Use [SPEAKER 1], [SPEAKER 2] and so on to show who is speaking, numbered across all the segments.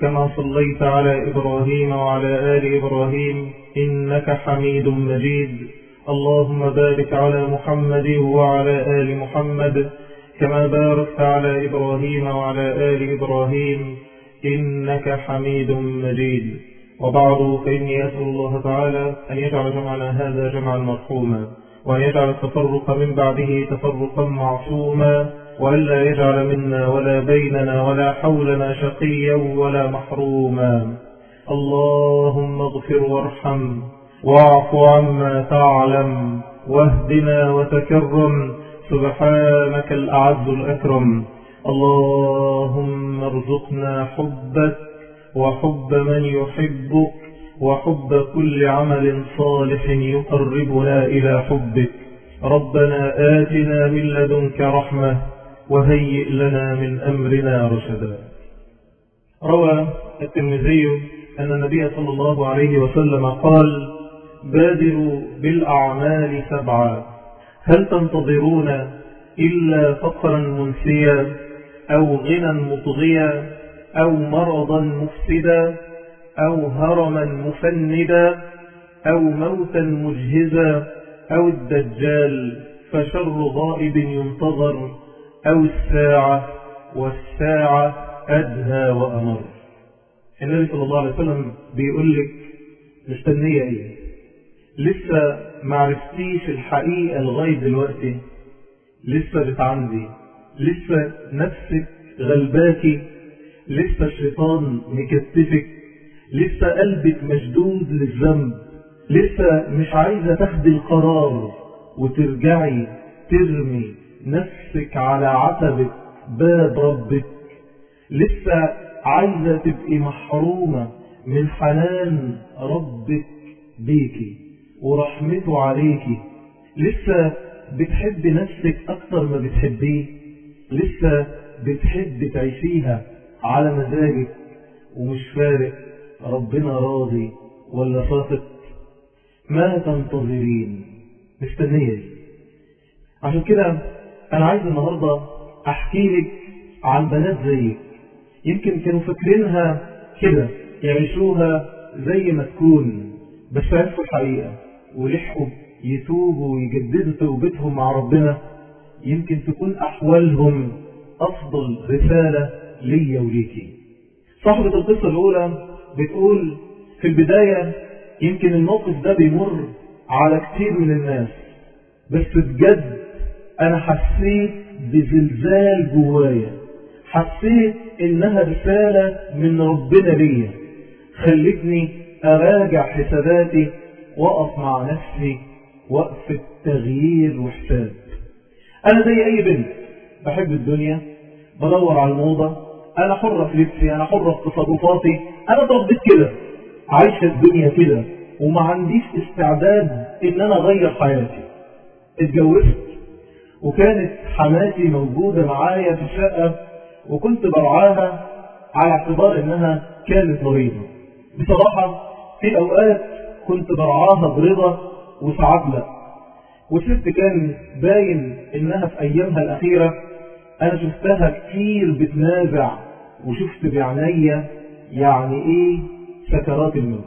[SPEAKER 1] كما صليت على إبراهيم وعلى آل إبراهيم إنك حميد مجيد. اللهم بارك على محمد وعلى آل محمد كما باركت على إبراهيم وعلى آل إبراهيم إنك حميد مجيد. وبعد فإني أسأل الله تعالى أن يجعل جمعنا هذا جمعا مرحوما وأن يجعل التفرق من بعده تفرقا معصوما وألا يجعل منا ولا بيننا ولا حولنا شقيا ولا محروما. اللهم اغفر وارحم واعف عما تعلم واهدنا وتكرم. سبحانك الأعز الأكرم. اللهم ارزقنا حبك وحب من يحبك وحب كل عمل صالح يقربنا إلى حبك. ربنا آتنا من لدنك رحمة وهيئ لنا من أمرنا رشدا. روى الترمذي أن النبي صلى الله عليه وسلم قال بادروا بالأعمال سبعا. هل تنتظرون إلا فقرا منسيا أو غنى مطغيا أو مرضا مفسدا أو هرما مفندا أو موتا مجهزا أو الدجال فشر غائب ينتظر أو الساعة والساعة أدهى وأمر. النبي صلى الله عليه وسلم بيقول لك مستنية إيه؟ لسه معرفتيش الحقيقة لغاية دلوقتي؟ لسه بتعندي لسه نفسك غلباكي؟ لسه الشيطان مكتفك؟ لسه قلبك مشدود للذنب؟ لسه مش عايزة تاخدي القرار وترجعي ترمي نفسك على عتبة باب ربك. لسه عايزة تبقي محرومة من حنان ربك بيكي ورحمته عليكي. لسه بتحب نفسك أكتر ما بتحبيه. لسه بتحب تعيشيها على مزاجك ومش فارق ربنا راضي ولا ساخط ما تنتظرين. مستنية عشان كده أنا عايز النهاردة أحكي لك عن بنات زيك يمكن كانوا فاكرينها كده يعيشوها زي ما تكون بس عرفوا الحقيقة. ولحقوا يتوبوا ويجددوا توبتهم مع ربنا. يمكن تكون أحوالهم أفضل رسالة ليا وليكي. صاحبة القصة الأولى بتقول في البداية يمكن الموقف ده بيمر على كتير من الناس بس بجد أنا حسيت بزلزال جوايا. حسيت إنها رسالة من ربنا ليا. خلتني أراجع حساباتي وأقف مع نفسي وقفة تغيير وحساب أنا زي أي بنت بحب الدنيا بدور على الموضة أنا حرة في لبسي أنا حرة في تصرفاتي أنا اتربيت كده عايشة الدنيا كده وما عنديش استعداد إن أنا أغير حياتي. اتجوزت وكانت حماتي موجودة معايا في الشقة وكنت برعاها على اعتبار إنها كانت مريضة. بصراحة في أوقات كنت برعاها برضا وساعات لا والست كان باين إنها في أيامها الأخيرة أنا شفتها كتير بتنازع وشفت بعناية يعني إيه سكرات الموت.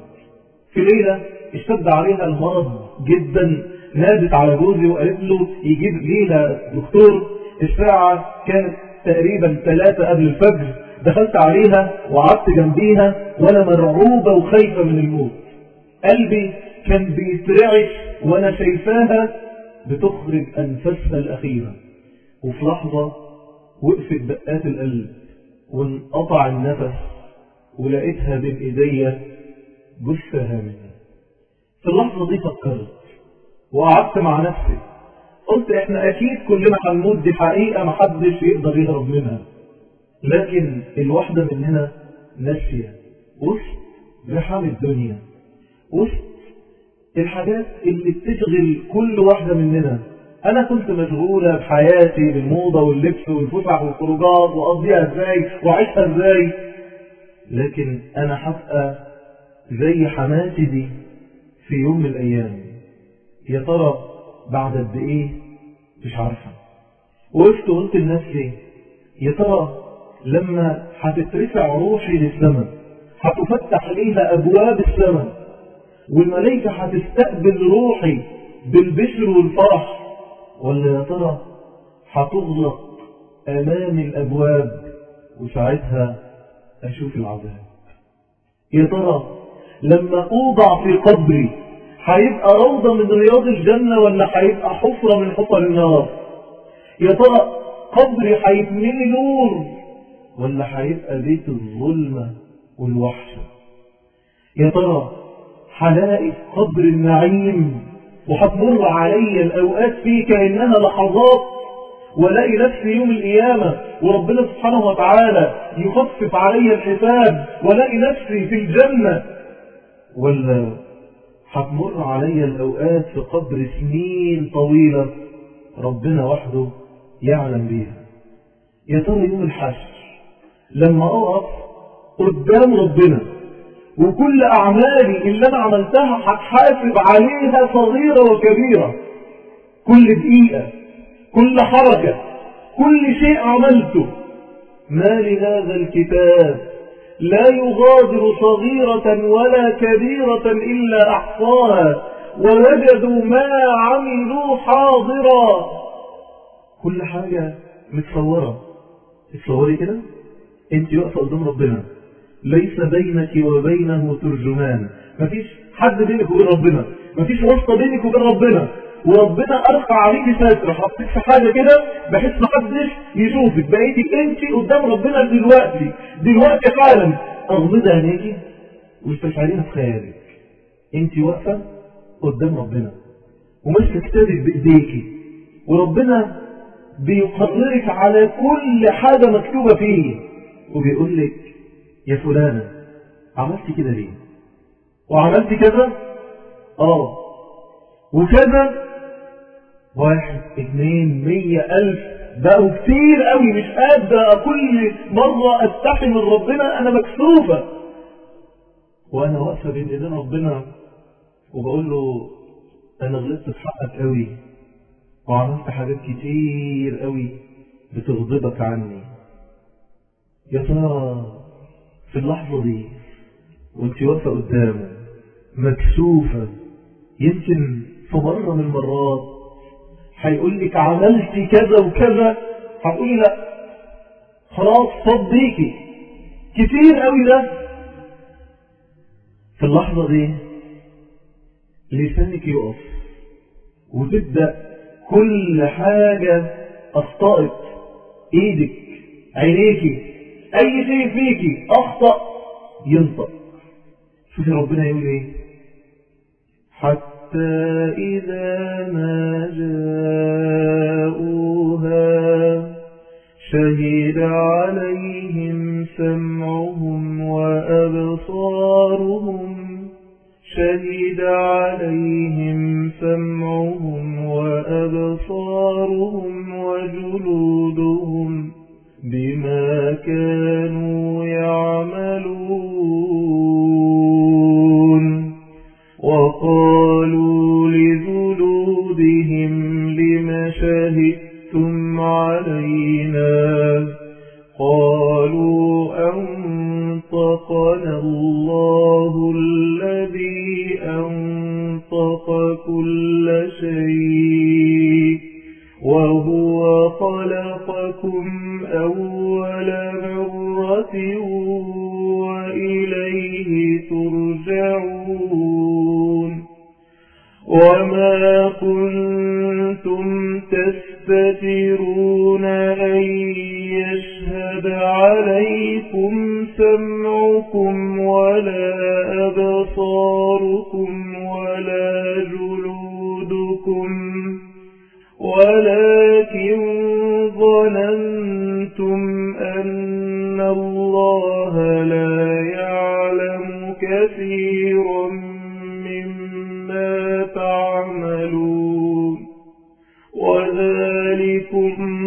[SPEAKER 1] في ليلة اشتد عليها المرض جدا. نادت على جوزي وقالت له يجيب ليلة دكتور. الساعة كانت تقريبا ثلاثة قبل الفجر. دخلت عليها وقعدت جنبيها وأنا مرعوبة وخايفة من الموت. قلبي كان بيترعش وأنا شايفاها بتخرج أنفاسها الأخيرة. وفي لحظة وقفت دقات القلب وانقطع النفس ولقيتها بين إيديا جثة هامنة في اللحظة دي فكرت. وقعدت مع نفسي. قلت إحنا أكيد كلنا هنموت دي حقيقة محدش يقدر يهرب منها. لكن الواحدة مننا ناسية. وسط رحام الدنيا. وسط الحاجات اللي بتشغل كل واحدة مننا. أنا كنت مشغولة بحياتي بالموضة واللبس والفسح والخروجات وأقضيها إزاي وأعيشها إزاي. لكن أنا هبقى زي حماتي دي في يوم من الأيام. يا ترى بعد قد إيه؟ مش عارفة. وقفت وقلت لنفسي يا ترى لما هتترفع روحي للسماء هتفتح ليها أبواب السماء والملائكة هتستقبل روحي بالبشر والفرح ولا يا ترى هتغلق أمام الأبواب وساعتها أشوف العذاب؟ يا ترى لما أوضع في قبري هيبقى روضة من رياض الجنة ولا هيبقى حفرة من حفر النار؟ يا ترى قبري هيتملي نور ولا هيبقى بيت الظلمة والوحشة يا ترى هلاقي قبر النعيم وهتمر علي الأوقات فيه كأنها لحظات ولاقي نفسي يوم القيامة وربنا سبحانه وتعالى يخفف علي الحساب ولاقي نفسي في الجنة؟ ولا هتمر علي الأوقات في قبر سنين طويلة. ربنا وحده يعلم بيها. يا ترى يوم الحشر لما أقف قدام ربنا وكل أعمالي اللي أنا عملتها هتحاسب عليها صغيرة وكبيرة. كل دقيقة كل حركة كل شيء عملته. ما لهذا الكتاب؟ لا يغادر صغيرة ولا كبيرة إلا أحصاها ووجدوا ما عملوا حاضرا. كل حاجة متصورة. تصوري كده؟ انت واقفة قدام ربنا. ليس بينك وبينه ترجمان. مفيش حد بينك وبين ربنا. مفيش واسطة بينك وبين ربنا. وربنا أرفع عليك ستر حطيت في حاجة كده بحيث محدش يشوفك. بقيتي أنت قدام ربنا دلوقتي. دلوقتي فعلا. اغمض عينيكي واستشعريها في خيالك. أنت واقفة قدام ربنا. وماسكة كتابك بايديكي وربنا بيقررك على كل حاجة مكتوبة فيه. وبيقول لك يا فلانة عملت كده ليه؟ وعملت كذا؟ آه. وكذا؟ واحد اثنين مية ألف. بقوا كتير قوي. مش قادر كل مرة استحي من ربنا أنا مكسوفة. وأنا واقفة بين إيدين ربنا وبقول له أنا غلطت في حقك قوي وعملت حاجات كتير قوي بتغضبك عني. يا ترى في اللحظة دي وأنت واقفة قدامه مكسوفة يمكن في مرة من المرات هيقول لك عملتي كذا وكذا. هتقولي لأ. خلاص صديكي كتير قوي ده. في اللحظة دي لسانك يقف وتبدأ كل حاجة أخطأت. إيدك عينيكي أي شيء فيكي أخطأ ينطق. شوفي ربنا يقول إيه؟ حتى إذا ما جاءوها شهد عليهم سمعهم وأبصارهم شهد عليهم سمعهم وأبصارهم وجلودهم بما كانوا يعملون شهدتم علينا. قالوا أنطقنا الله الذي أنطق كل شيء وهو خلقكم أول مرة وإليه ترجعون. وما كنتم تستترون أن يشهد عليكم سمعكم ولا أبصاركم ولا جلودكم ولكن ظننتم أن الله لا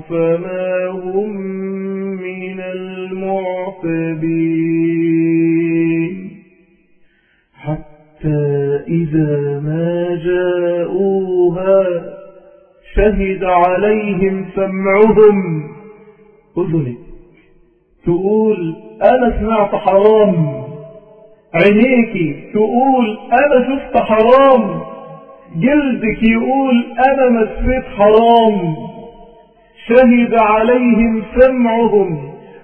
[SPEAKER 1] فما هم من المعتبين. حتى إذا ما جاءوها شهد عليهم سمعهم. أذنك تقول أنا سمعت حرام. عينيك تقول أنا شفت حرام. جلدك يقول أنا مسيت حرام. شهد عليهم سمعهم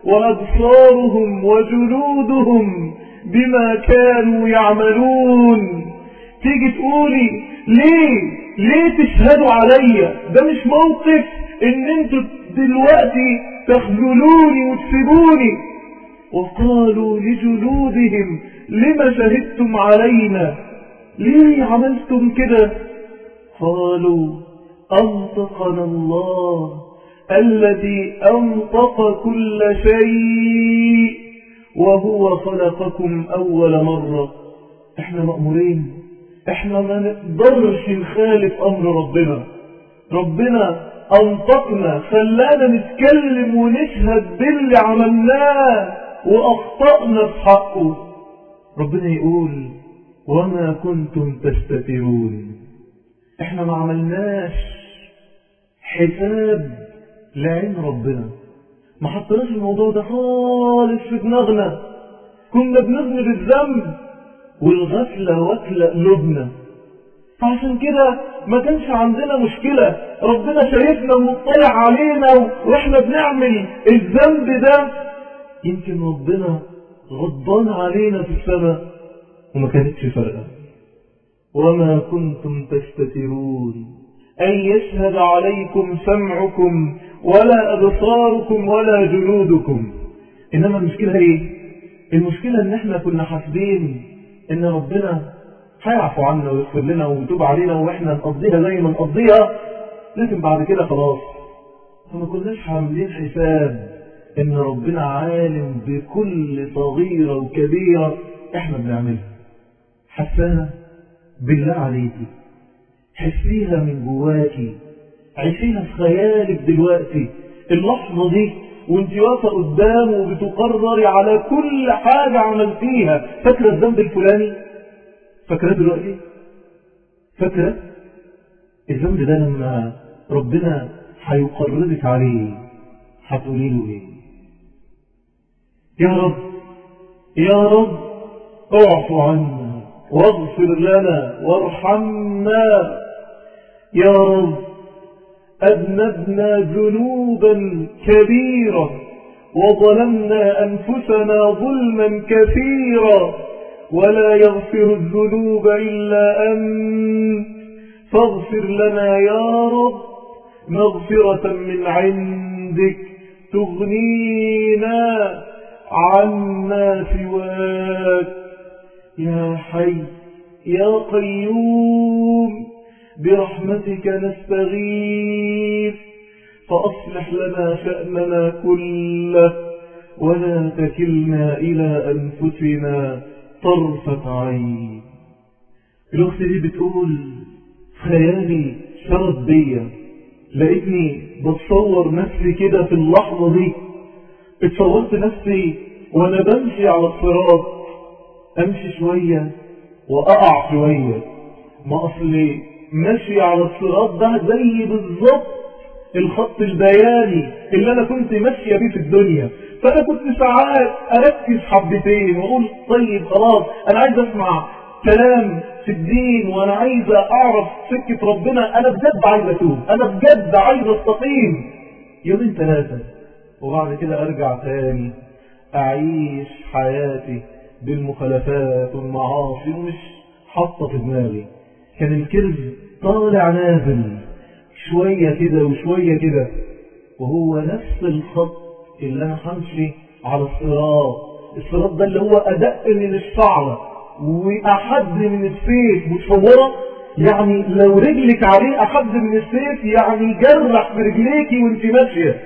[SPEAKER 1] وأبصارهم وجلودهم بما كانوا يعملون. تيجي تقولي ليه؟ ليه تشهدوا عليا؟ ده مش موقف إن أنتوا دلوقتي تخذلوني وتسيبوني. وقالوا لجلودهم لما شهدتم علينا؟ ليه عملتم كده؟ قالوا أنطقنا الله. الذي أنطق كل شيء وهو خلقكم أول مرة. إحنا مأمورين. إحنا ما نقدرش نخالف أمر ربنا. ربنا أنطقنا خلانا نتكلم ونشهد باللي عملناه وأخطأنا في حقه. ربنا يقول وما كنتم تستترون. إحنا ما عملناش حساب. لعين ربنا. ما حطناش الموضوع ده خالص في دماغنا. كنا بنذنب الذنب والغفلة واكلة قلوبنا فعشان كده ما كانش عندنا مشكلة. ربنا شايفنا ومطلع علينا وإحنا بنعمل الذنب ده. يمكن ربنا غضبان علينا في السماء وما كانتش فارقة. وما كنتم تستترون أن يشهد عليكم سمعكم ولا أبصاركم ولا جلودكم. إنما المشكلة إيه؟ المشكلة إن إحنا كنا حاسبين إن ربنا هيعفو عنا ويغفر لنا ويتوب علينا وإحنا نقضيها زي ما نقضيها لكن بعد كده خلاص فما كناش عاملين حساب إن ربنا عالم بكل صغيرة وكبيرة إحنا بنعملها. حسانا بالله عليكي حسيها من جواكي عيشيها في خيالك دلوقتي. اللحظة دي وانت واقفة قدامه وبتقرري على كل حاجة عملتيها. فاكرة الذنب الفلاني؟ فاكرة دلوقتي؟ فاكرة؟ الذنب ده لما ربنا هيقررك عليه هتقولي له إيه؟ يا رب يا رب اعفو عنا واغفر لنا وارحمنا. يا رب أذنبنا ذنوبا كبيرة وظلمنا أنفسنا ظلما كثيرا ولا يغفر الذنوب إلا أنت. فاغفر لنا يا رب مغفرة من عندك تغنينا عما سواك. يا حي يا قيوم برحمتك نستغيث فأصلح لنا شأننا كله ولا تكلنا إلى أنفسنا طرفة عين. الأخت دي بتقول خيالي شرد بيا لقيتني بتصور نفسي كده في اللحظة دي. اتصورت نفسي وأنا بمشي على الصراط أمشي شوية وأقع شوية ما أصلي ماشي على الصراط ده زي بالظبط الخط البياني اللي أنا كنت ماشية بيه في الدنيا. فأنا كنت ساعات أركز حبتين وأقول طيب خلاص أنا عايز أسمع كلام في الدين وأنا عايز أعرف سكة ربنا. أنا بجد عايز أتوب أنا بجد عايز أستقيم. يومين ثلاثة وبعد كده أرجع تاني أعيش حياتي بالمخالفات والمعاصي ومش حاطة في دماغي. كان الكذب طالع نازل. شوية كده وشوية كده. وهو نفس الخط اللي أنا همشي على الصراط. الصراط ده اللي هو أدق من الشعر وأحد من السيف. متصوره يعني لو رجلك عليه أحد من السيف يعني جرح في رجليكي وأنت ماشية.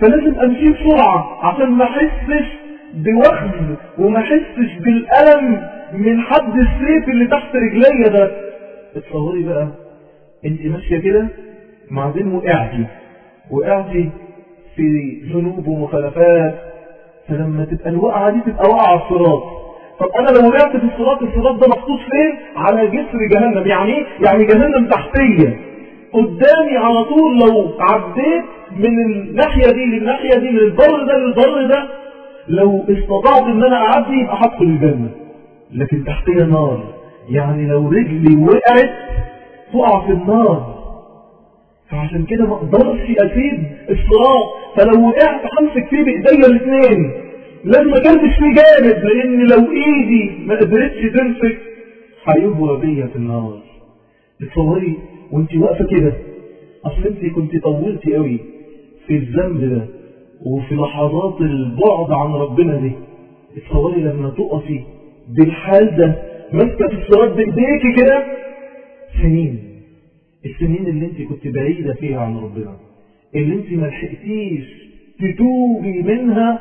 [SPEAKER 1] فلازم أمشي بسرعة عشان ما أحسش بوخز وما أحسش بالألم من حد السيف اللي تحت رجليا ده. اتصوري بقى انت ماشية كده بعدين وقعتي وقعتي في ذنوب ومخالفات فلما تبقى الوقعة دي تبقى وقعة على الصراط. طب أنا لو وقعت في الصراط الصراط ده محطوط فين؟ على جسر جهنم. يعني إيه؟ يعني جهنم تحتية. قدامي على طول لو عديت من الناحية دي للناحية دي من البر ده للبر ده لو استطعت إن أنا أعدي يبقى هدخل الجنه لكن تحتية نار. يعني لو رجلي وقعت تقع في النار. فعشان كده ما أقدرش اسيب الصراط. فلو وقعت همسك فيه بإيديا الاثنين لازم اكلمش فيه جامد لأن لو إيدي ما قدرتش تمسك هيهوى بيا في النار. تصوري وانت واقفة كده. أصل انت كنت طولتي قوي في الذنب ده وفي لحظات البعد عن ربنا دي. تصوري لما تقفي بالحال ده. ماسكة الصراط بإيديكي كده. سنين. السنين اللي انت كنت بعيدة فيها عن ربنا. اللي انت ما لحقتيش تتوبي منها.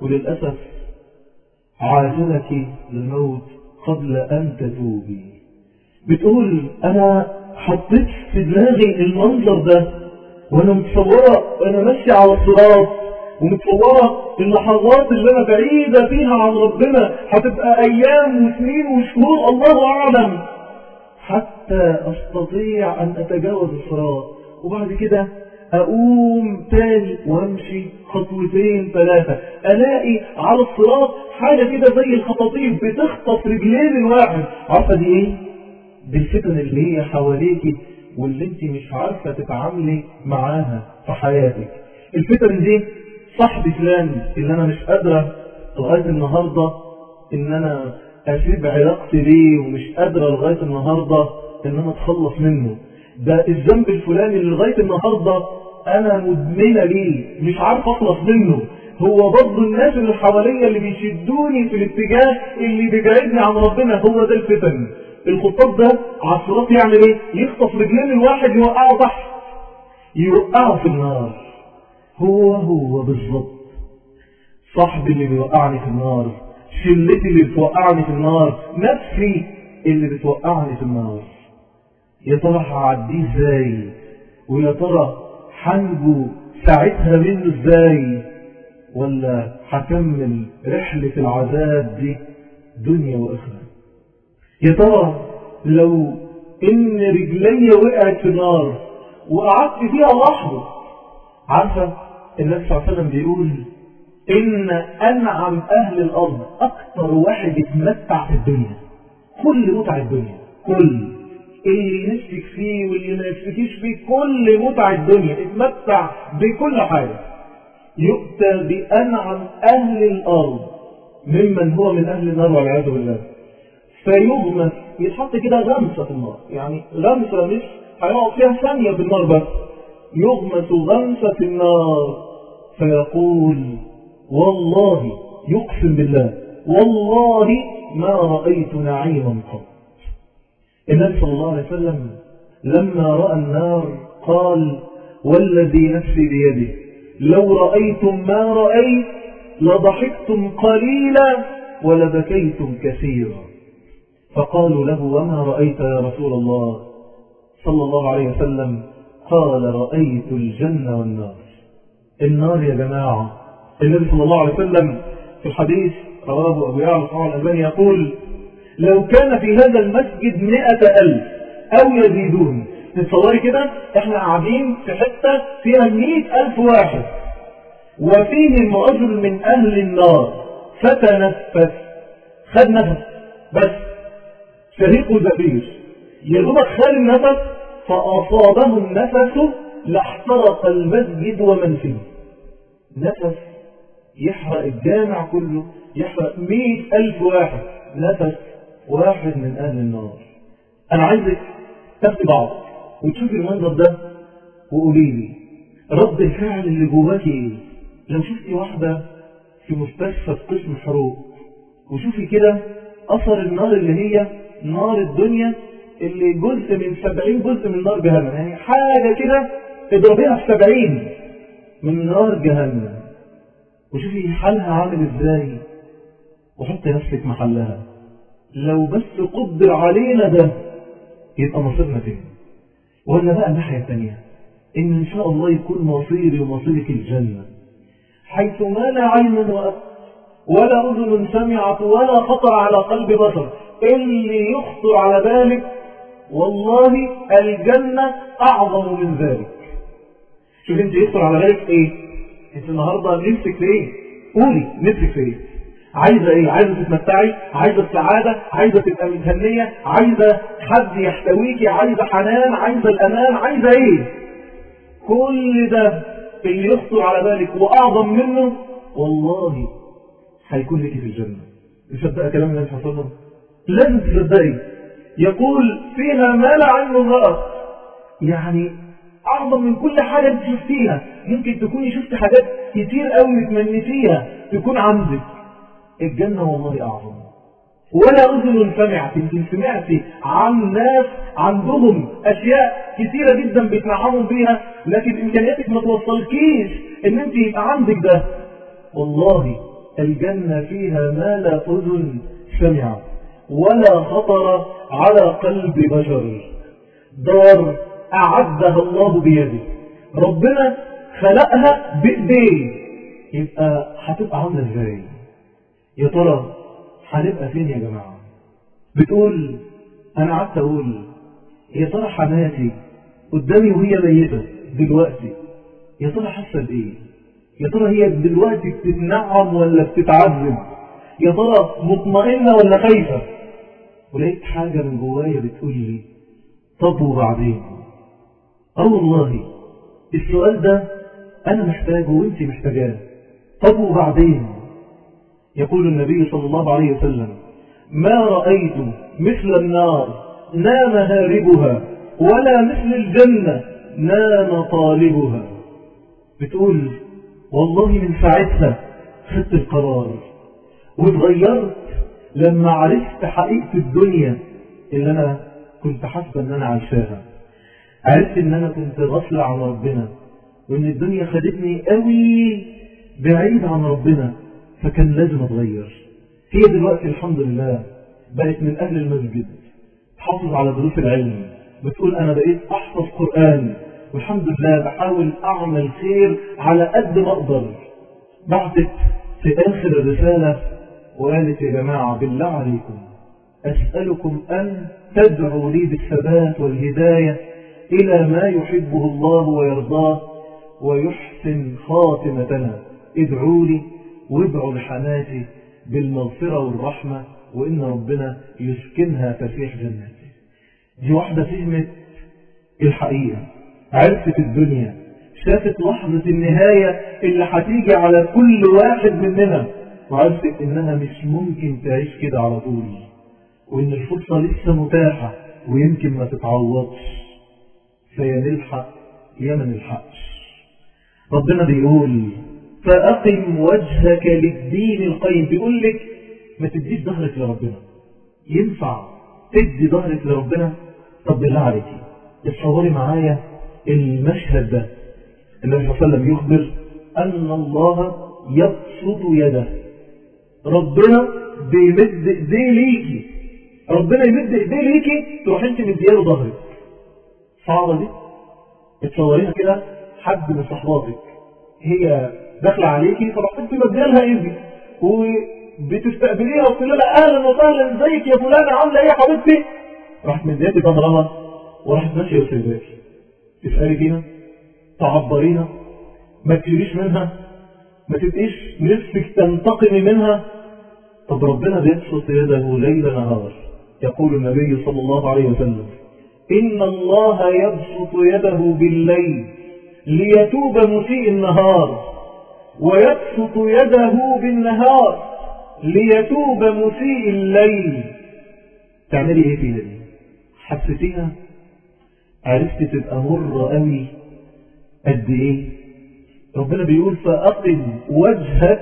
[SPEAKER 1] وللأسف عاجلك الموت قبل أن تتوبي. بتقول أنا حطيت في دماغي المنظر ده. وأنا متصورة. وأنا ماشية على الصراط. ومتصورة اللحظات اللي أنا بعيدة فيها عن ربنا. هتبقى أيام وسنين وشهور الله أعلم. حتى أستطيع أن أتجاوز الصراط وبعد كده أقوم تاني وأمشي خطوتين ثلاثة. ألاقي على الصراط حاجة كده زي الخطاطيف بتخطف رجلين الواحد. عارفة دي إيه؟ دي الفتن اللي هي حواليكي واللي انت مش عارفة تتعاملي معاها في حياتك. الفتن دي صاحبي فلان اللي أنا مش قادرة لغاية النهاردة إن أنا أسيب علاقتي بيه ومش قادرة لغاية النهاردة إن أنا أتخلص منه. ده الذنب الفلاني اللي لغاية النهاردة أنا مدمنة ليه مش عارف أخلص منه. هو برضه الناس اللي حواليا اللي بيشدوني في الاتجاه اللي بيبعدني عن ربنا هو ده الفتن. الخطاب ده على الصراط يعمل إيه يخطف رجلين الواحد يوقعه تحت يوقعه في النار. هو هو بالظبط صاحبي اللي بيوقعني في النار شلتي اللي بتوقعني في النار نفسي اللي بتوقعني في النار. يا ترى هعديه إزاي؟ ويا ترى هنجو ساعتها منه إزاي؟ ولا هكمل رحلة العذاب دي دنيا وآخرة؟ يا ترى لو إن رجلي وقعت في النار وقعدت فيها لحظة عارفة النبي صلى الله عليه وسلم بيقول إن أنعم أهل الأرض أكثر واحد يتمتع في الدنيا. كل متع الدنيا. كل. اللي نفسك فيه واللي ما نفسكيش فيه كل متع الدنيا. اتمتع بكل حاجة. يؤتى بأنعم أهل الأرض ممن هو من أهل النار والعياذ بالله. فيغمس. يتحط كده غمسة في النار. يعني غمسة مش هيقعد فيها ثانية في النار بس. يغمس غمسة في النار. فيقول والله يقسم بالله والله ما رأيت نعيما قط. النبي صلى الله عليه وسلم لما رأى النار قال والذي نفسي بيده لو رأيتم ما رأيت لضحكتم قليلا ولبكيتم كثيرا. فقالوا له وما رأيت يا رسول الله؟ صلى الله عليه وسلم قال رأيت الجنة والنار. النار يا جماعة. النبي صلى الله عليه وسلم في الحديث رواه أبو يعلى صلى الألباني يقول لو كان في هذا المسجد مئة ألف أو يزيدون. تتصوري كده إحنا قاعدين في حتة فيها مئة ألف واحد. وفيهم رجل من أهل النار. فتنفس. خد نفس. بس. شهيق زفير. يضربك خد النفس. فأصابه النفس لاحترق المسجد ومن فيه. نفس يحرق الجامع كله يحرق مئة ألف واحد. نفس واحد من أهل النار. أنا عايزك تاخدي بعض وتشوفي المنظر ده وقولي لي رد الفعل اللي جواك إيه؟ لو شفتي واحدة في مستشفى في قسم حروق وشوفي كده أثر النار اللي هي نار الدنيا اللي جزء من سبعين جزء من نار جهنم. يعني حاجة كده اضربيها في سبعين من نار جهنم. وشوفي حالها عامل إزاي. وحطي نفسك محلها. لو بس قدر علينا ده يبقى مصيرنا فين ولا بقى الناحية الثانية إن إن شاء الله يكون مصيري ومصيرك الجنة. حيث ما لا عين رأت ولا أذن سمعت ولا خطر على قلب بشر اللي يخطر على بالك والله الجنة أعظم من ذلك. شوف انت يخطر على بالك إيه؟ انت النهاردة نفسك في إيه؟ قولي نفسك في إيه؟ عايزة إيه؟ عايزة تتمتعي؟ عايزة السعادة عايزة تبقى متهنية؟ عايزة حد يحتويكي؟ عايزة حنان؟ عايزة الأمان؟ عايزة إيه؟ كل ده اللي يخطر على بالك وأعظم منه والله هيكون لك في الجنة. مصدقة كلام النبي صلى الله عليه وسلم؟ لازم تصدقي. يقول فيها ما لا عين رأت يعني أعظم من كل حاجة أنت شفتيها. ممكن تكوني شفت حاجات كتير قوي تمنيتيها تكون عندك. الجنة والله أعظم. ولا أذن سمعت انت سمعتي عن ناس عندهم أشياء كتيرة جدا بيتنعموا بيها لكن إمكانياتك ما توصلكيش إن أنت يبقى عندك ده. والله الجنة فيها ما لا أذن سمعت. ولا خطر على قلب بشر. دار أعدها الله بيده. ربنا خلقها بإيديه. يبقى هتبقى عاملة إزاي؟ يا ترى هنبقى فين يا جماعة؟ بتقول أنا قعدت أقول يا ترى حماتي قدامي وهي ميتة دلوقتي؟ يا ترى حاسة بإيه؟ يا ترى هي دلوقتي بتتنعم ولا بتتعذب؟ يا ترى مطمئنة ولا خايفة؟ ولقيت حاجة من جوايا بتقول لي طب وبعدين؟ أه والله السؤال ده أنا محتاجه وانت محتاجاه. طب وبعدين؟ يقول النبي صلى الله عليه وسلم ما رأيت مثل النار نام هاربها ولا مثل الجنة نام طالبها بتقول والله من ساعتها خدت القرار واتغيرت لما عرفت حقيقة الدنيا اللي أنا كنت حاسبة إن أنا عايشاها. عرفت إن أنا كنت غافلة عن ربنا وإن الدنيا خدتني قوي بعيد عن ربنا فكان لازم أتغير. هي دلوقتي الحمد لله بقت من أهل المسجد تحافظ على دروس العلم بتقول أنا بقيت أحفظ قرآن والحمد لله بحاول أعمل خير على قد ما أقدر. بعثت في آخر الرسالة وقالت يا جماعة بالله عليكم أسألكم أن تدعوا لي بالثبات والهداية إلى ما يحبه الله ويرضاه ويحسن خاتمتنا. ادعوا لي وادعوا لحماتي بالمغفرة والرحمة وإن ربنا يسكنها فسيح جناته دي واحدة فهمت الحقيقة. عرفت الدنيا. شافت لحظة النهاية اللي هتيجي على كل واحد مننا. وعرفت إنها مش ممكن تعيش كده على طول وإن الفرصة لسه متاحة ويمكن ما تتعوضش. فيا نلحق يا ما نلحقش ربنا بيقول فأقم وجهك للدين القيم. بيقول لك ما تديش ظهرك لربنا. ينفع تدي ظهرك لربنا؟ طب بالله عليكي اتصوري معايا المشهد ده. النبي صلى الله عليه وسلم يخبر أن الله يبسط يده. ربنا بيمد إيديه ليكي. ربنا يمد إيديه ليكي تروح أنت مدياله ظهرك. صعبة دي؟ اتصوريها كده حد من صحباتك هي داخلة عليكي فرحت أنت مديالها إيدي. وبتستقبليها وتقول لها أهلا وسهلا إزيك يا فلانة عاملة إيه يا حبيبتي؟ راحت مدياتي ظهرها وراحت ماشية وسيباكي تسألي فينا تعبرينا ما تشيليش منها. ما تبقيش نفسك تنتقمي منها؟ طب ربنا بيبسط يده ليل نهار يقول النبي صلى الله عليه وسلم. إن الله يبسط يده بالليل ليتوب مسيء النهار ويبسط يده بالنهار ليتوب مسيء الليل. تعملي إيه فيها دي حسيتيها عرفت تبقى مرة قوي قد إيه؟ ربنا بيقول فأقم وجهك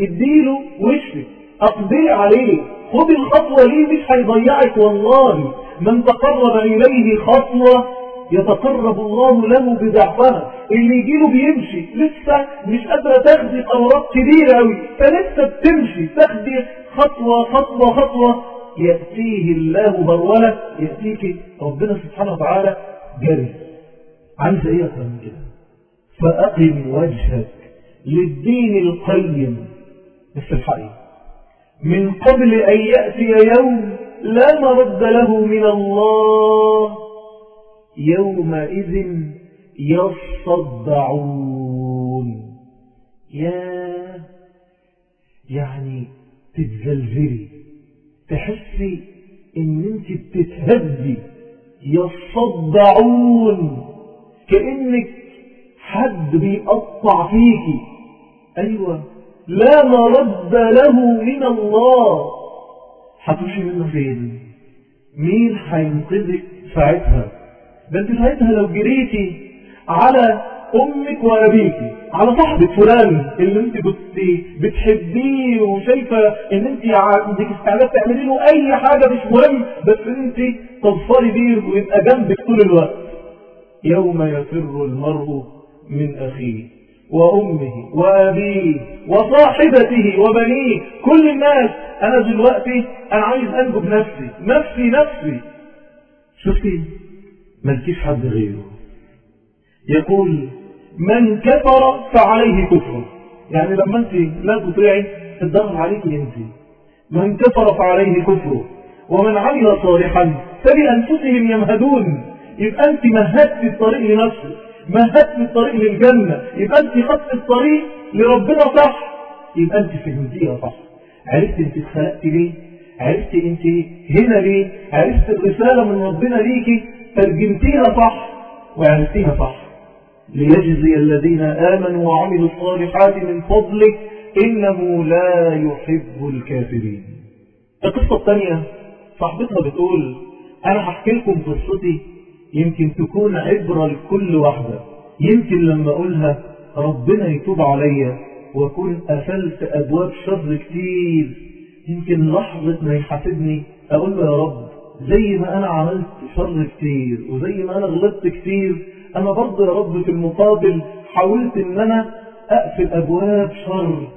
[SPEAKER 1] اديله وشك أقبل عليه خد الخطوة ليه مش هيضيعك والله. من تقرب إليه خطوة يتقرب الله له بضعفها. اللي يجيله بيمشي. لسه مش قادرة تاخدي قرارات كبيرة قوي فلسه بتمشي. تاخدي خطوة خطوة خطوة. يأتيه الله برولة. يأتيك ربنا سبحانه وتعالى جري عايز إيه أكتر من كده؟ فأقم وجهك للدين القيم. بس الحقيقة من قبل أن يأتي يوم لا مرد له من الله. يومئذ يصدعون. يا يعني تتزلزلي. تحسي إن أنت بتتهدي يصدعون. كأنك حد بيقطع فيكي. أيوه. لا مرد له من الله. هتمشي منه فين؟ مين هينقذك ساعتها؟ ده انت ساعتها لو جريتي على أمك وأبيكي على صاحبك فلان اللي انت كنت بتحبيه وشايفة ان انت عندك استعداد تعملي له أي حاجة مش مهم بس انت تظفري بيه ويبقى جنبك طول الوقت. يوم يفر المرء من أخيه وأمه وأبيه وصاحبته وبنيه. كل الناس أنا دلوقتي أنا عايز انجو بنفسي نفسي نفسي. شفتي ملكيش حد غيره. يقول من كفر فعليه كفر. يعني لما أنت لا تطيعي الضغط عليك أنت. من كفر فعليه كفر. ومن عمل صالحا فلأنفسهم يمهدون. يبقى أنت مهدت الطريق لنفسك. مهدت الطريق للجنة. يبقى أنت خدت الطريق لربنا صح. يبقى أنت فهمتيها صح. عرفت أنت اتخلقت ليه؟ عرفت أنت هنا ليه؟ عرفت الرسالة من ربنا ليكي؟ ترجمتيها صح وعرفتيها صح. ليجزي الذين آمنوا وعملوا الصالحات من فضله إنه لا يحب الكافرين. القصة الثانية صاحبتها بتقول أنا هحكي لكم قصتي يمكن تكون عبرة لكل واحدة يمكن لما أقولها ربنا يتوب عليا وأكون قفلت أبواب شر كتير. يمكن لحظة ما يحاسبني أقول له يا رب زي ما أنا عملت شر كتير وزي ما أنا غلطت كتير أنا برضه يا رب في المقابل حاولت إن أنا أقفل أبواب شر.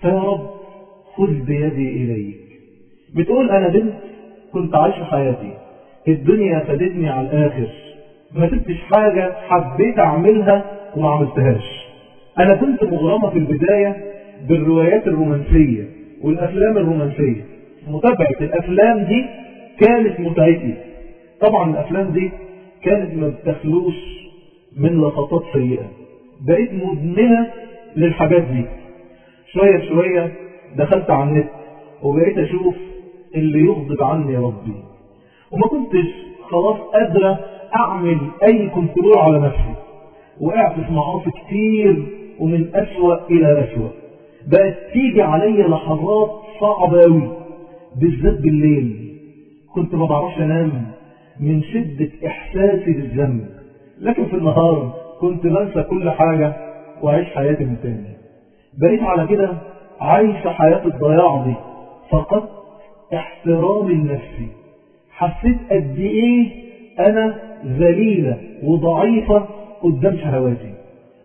[SPEAKER 1] فيا رب خذ بيدي إليك. بتقول أنا بنت كنت عايشة حياتي. الدنيا فادتني على الآخر. ما سبتش حاجة حبيت أعملها وما عملتهاش. أنا كنت مغرمة في البداية بالروايات الرومانسية والأفلام الرومانسية. متابعة الأفلام دي كانت متعتي. طبعا الأفلام دي كانت ما بتخلوش من لقطات سيئة. بقيت مدمنة للحاجات دي. شوية شوية دخلت على النت وبقيت أشوف اللي يغضب عني ربي. وما كنتش خلاص قادرة أعمل أي كنترول على نفسي. وقعت في معاصي كتير ومن أسوأ إلى أسوأ. بقت تيجي عليا لحظات صعبة أوي. بالذات بالليل. كنت ما بعرفش أنام من شدة إحساسي بالذنب. لكن في النهار كنت بنسى كل حاجة وأعيش حياتي من تاني. بقيت على كده عايشة حياة الضياع دي. فقدت احترامي لنفسي. حسيت قد إيه أنا ذليلة وضعيفة قدام شهواتي.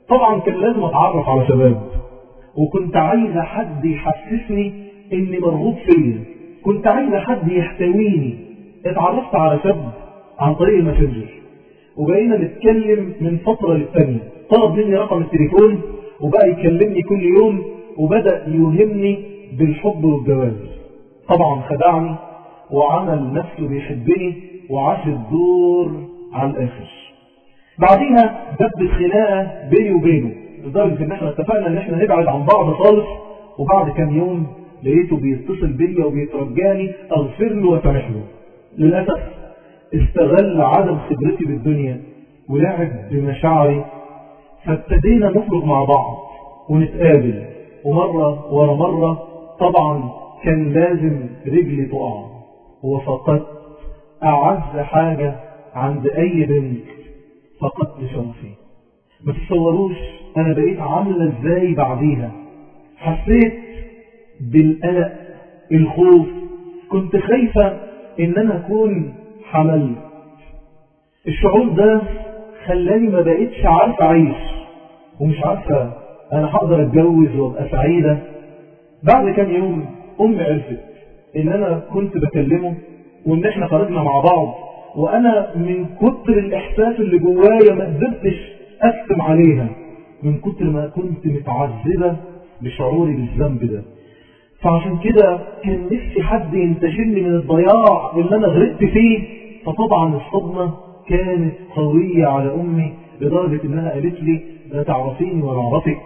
[SPEAKER 1] طبعا كان لازم أتعرف على شباب وكنت عايزة حد يحسسني إني مرغوب فيا. كنت عايزة حد يحتويني. اتعرفت على شاب عن طريق الماسنجر وبقينا نتكلم من فترة للتانية. طلب مني رقم التليفون وبقى يكلمني كل يوم وبدأ يوهمني بالحب والجواز. طبعا خدعني وعمل نفسه بيحبني وعاش الدور على الآخر. بعديها دبت خناقة بيني وبينه لدرجة إن إحنا اتفقنا إن إحنا نبعد عن بعض خالص وبعد كام يوم لقيته بيتصل بيا وبيترجاني اغفر له واسامح له. للأسف استغل عدم خبرتي بالدنيا ولعب بمشاعري فابتدينا نخرج مع بعض ونتقابل ومرة ورا مرة. طبعا كان لازم رجلي تقع. وفقدت أعز حاجة عند أي بنت فقدت شرفي ما تتصوروش أنا بقيت عاملة إزاي بعديها؟ حسيت بالقلق الخوف. كنت خايفة إن أنا أكون حملت. الشعور ده خلاني ما بقيتش عارفة أعيش ومش عارفة أنا هقدر أتجوز وأبقى سعيدة. بعد كام يوم أمي عرفت. إن أنا كنت بكلمه وإن إحنا خرجنا مع بعض وأنا من كتر الإحساس اللي جوايا ما قدرتش اكتم عليها من كتر ما كنت متعذبة بشعوري بالذنب ده. فعشان كده كان نفسي حد ينتشلني من الضياع اللي أنا غرقت فيه. فطبعا الصدمة كانت قوية على أمي لدرجة إنها قالت لي لا تعرفيني ولا أعرفك.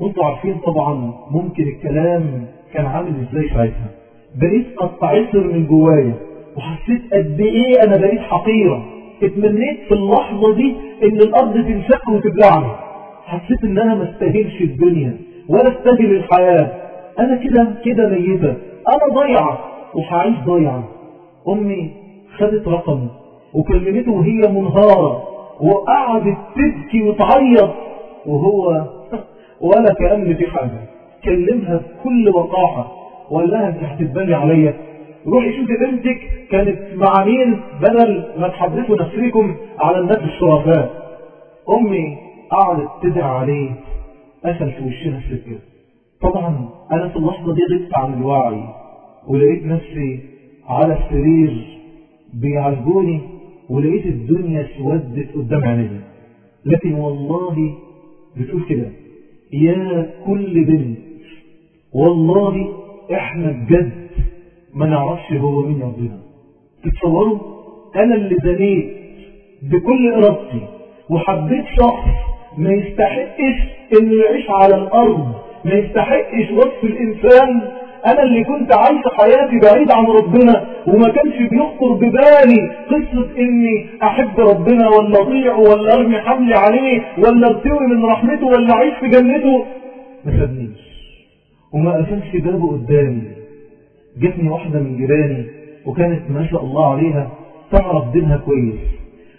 [SPEAKER 1] وأنتوا عارفين طبعا ممكن الكلام كان عامل إزاي ساعتها. بقيت اتعصر من جوايا وحسيت قد إيه أنا بقيت حقيرة. اتمنيت في اللحظة دي إن الأرض تنشق وتبلعني. حسيت ان أنا ما استاهلش الدنيا ولا استاهل الحياة. أنا كده كده ميتة. أنا ضيعة وهعيش ضيعة. أمي خدت رقم وكلمته وهي منهارة وقعدت تبكي وتعيط. وهو ولا كأن في حاجة كلمها بكل وقاحة. لها انت هتتبني عليا روحي شوفي بنتك؟ كانت مع مين؟ بدل ما تحدثوا نفسكم على الناس الشرفاء. أمي قعدت تدعي عليه. قفل في وشنا السكر طبعا أنا في اللحظة دي غبت عن الوعي ولقيت نفسي على السرير بيعالجوني ولقيت الدنيا اسودت قدام عينيا. لكن والله بتقول كده. يا كل بنت والله إحنا بجد ما نعرفش هو مين ربنا. تتصوروا أنا اللي زنيت بكل إرادتي وحبيت شخص ما يستحقش إنه يعيش على الأرض ما يستحقش وصف الإنسان. أنا اللي كنت عايش حياتي بعيد عن ربنا وما كانش بيخطر ببالي قصة إني أحب ربنا ولا اطيعه ولا أرمي حملي عليه ولا أرتوي من رحمته ولا أعيش في جنته. ما سابنيش وما قفلش بابه قدامي. جتني واحدة من جيراني وكانت ما شاء الله عليها تعرف دينها كويس.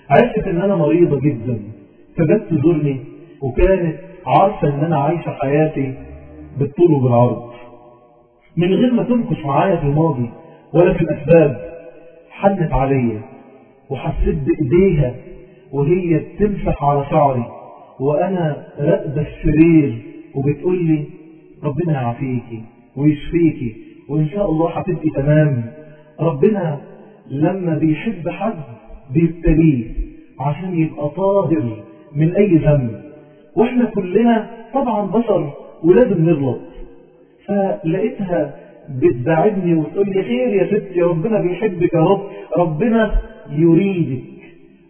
[SPEAKER 1] عرفت إن أنا مريضة جدا. فجت تزورني وكانت عارفة إن أنا عايشة حياتي بالطول وبالعرض. من غير ما تنكش معايا في الماضي ولا في الأسباب حنت عليا وحسيت بإيديها وهي بتمسح على شعري. وأنا راقبة السرير وبتقول لي ربنا يعافيكي ويشفيكي وإن شاء الله هتبقي تمام. ربنا لما بيحب حد بيبتليه عشان يبقى طاهر من أي ذنب. وإحنا كلنا طبعا بشر ولازم نغلط. فلقيتها بتدعبني وتقول لي خير يا ستي ربنا بيحبك يا رب. ربنا يريدك.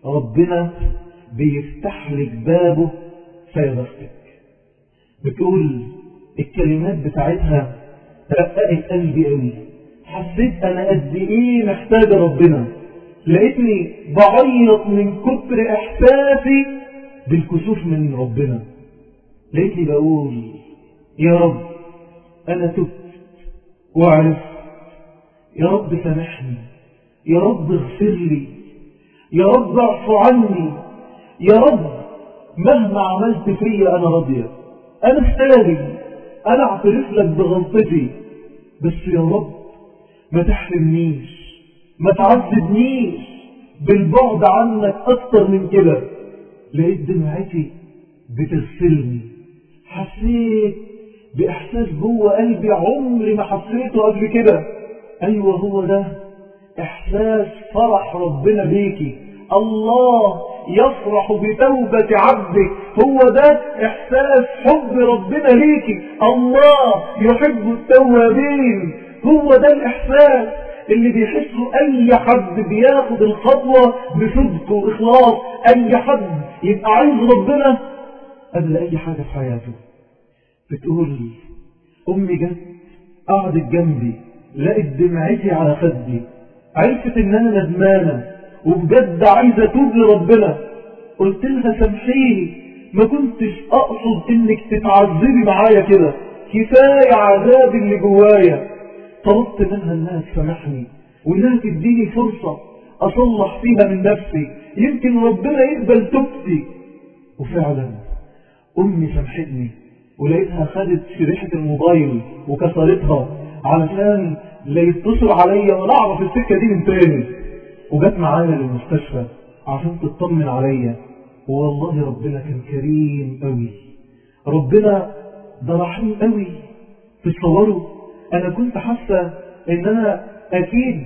[SPEAKER 1] ربنا بيفتح لك بابه فيغفرك بتقول الكلمات بتاعتها رققت قلبي قوي. حسيت أنا قد إيه محتاجه ربنا. لقيتني بعيط من كتر إحساسي بالكسوف من ربنا. لقيتني بقول يا رب أنا تبت وعرفت. يا رب سامحني. يا رب اغفر لي. يا رب اعفو عني. يا رب مهما عملت فيا أنا راضية. أنا استاذي أنا أعترف لك بغلطتي بس يا رب ما تحرمنيش ما تعذبنيش بالبعد عنك أكتر من كده. لقيت دمعتي بتغسلني. حسيت بإحساس جوه قلبي عمري ما حسيته قبل كده. أيوة هو ده إحساس فرح ربنا بيكي. الله يفرح بتوبة عبده هو ده إحساس حب ربنا ليكي الله يحب التوابين. هو ده الإحساس اللي بيحسه أي حد بياخد الخطوة بصدق وإخلاص. أي حد يبقى عايز ربنا قبل أي حاجة في حياته. بتقول أمي جت قعدت جنبي لقت دمعتي على خدي. عرفت إن أنا ندمانة. وبجد عايزة أتوب لربنا. قلت لها سامحيني ما كنتش أقصد إنك تتعذبي معايا كده. كفاية عذاب اللي جوايا. طلبت منها إنها تسامحني وإنها تديني فرصة أصلح فيها من نفسي. يمكن ربنا يقبل توبتي. وفعلا أمي سامحتني ولقيتها خدت شريحة الموبايل وكسرتها علشان لا يتصل عليا ولا أعرف السكة دي من تاني. وجت معايا للمستشفى عشان تطمن عليا. والله ربنا كان كريم قوي ربنا ده رحيم قوي تتصوروا أنا كنت حاسة إن أنا أكيد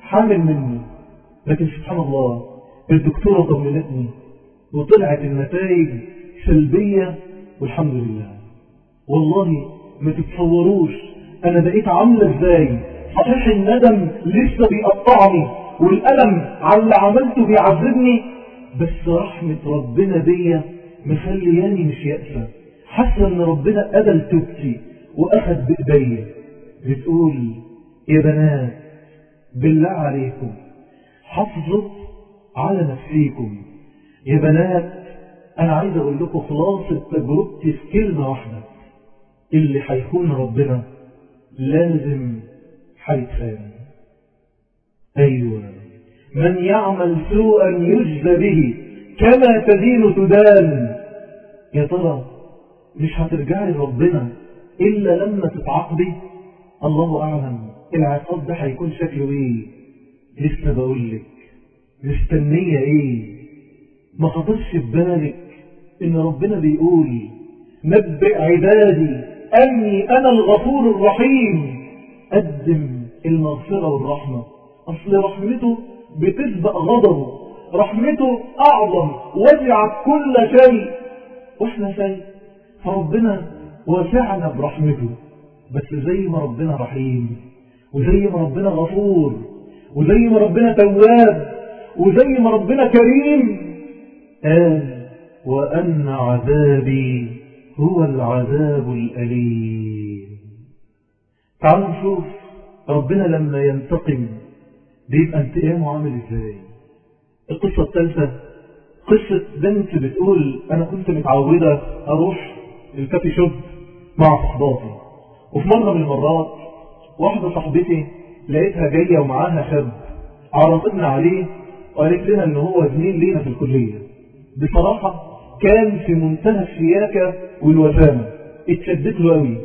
[SPEAKER 1] حامل منه. لكن سبحان الله الدكتورة طمنتني وطلعت النتائج سلبية والحمد لله. والله ما تتصوروش أنا بقيت عاملة إزاي؟ صحيح الندم لسه بيقطعني. والألم على اللي عملته بيعذبني. بس رحمة ربنا دي مخلياني مش يأسه حاسة إن ربنا قبل توبتي واخد بإيديا. بتقول يا بنات بالله عليكم حافظوا على نفسيكم. يا بنات أنا عايز أقول لكم خلاصة تجربتي في كلمة واحدة. اللي هيكون ربنا لازم هيتخان أيوه. من يعمل سوءا يجزى به. كما تدين تدان يا ترى مش هترجعي لربنا إلا لما تتعاقبي؟ الله أعلم. العقاب ده هيكون شكله إيه؟ لسه بقول لك مستنية إيه؟ ما خطرش في بالك إن ربنا بيقول نبئ عبادي أني أنا الغفور الرحيم. قدم المغفرة والرحمة. أصل رحمته بتسبق غضبه رحمته أعظم وسعت كل شيء. وإحنا شيء فربنا وسعنا برحمته. بس زي ما ربنا رحيم وزي ما ربنا غفور وزي ما ربنا تواب وزي ما ربنا كريم. قال وأن عذابي هو العذاب الأليم. تعالوا نشوف ربنا لما ينتقم بيبقى انتقامه عامل إزاي؟ القصة الثالثة قصة بنت بتقول أنا كنت متعودة أروح الكافي شوب مع صحباتي. وفي مرة من المرات واحدة صاحبتي لقيتها جاية ومعاها شاب عرفتنا عليه وقالت لنا إن هو زميل لينا في الكلية. بصراحة كان في منتهى الشياكة والوسامة اتشدت له قوي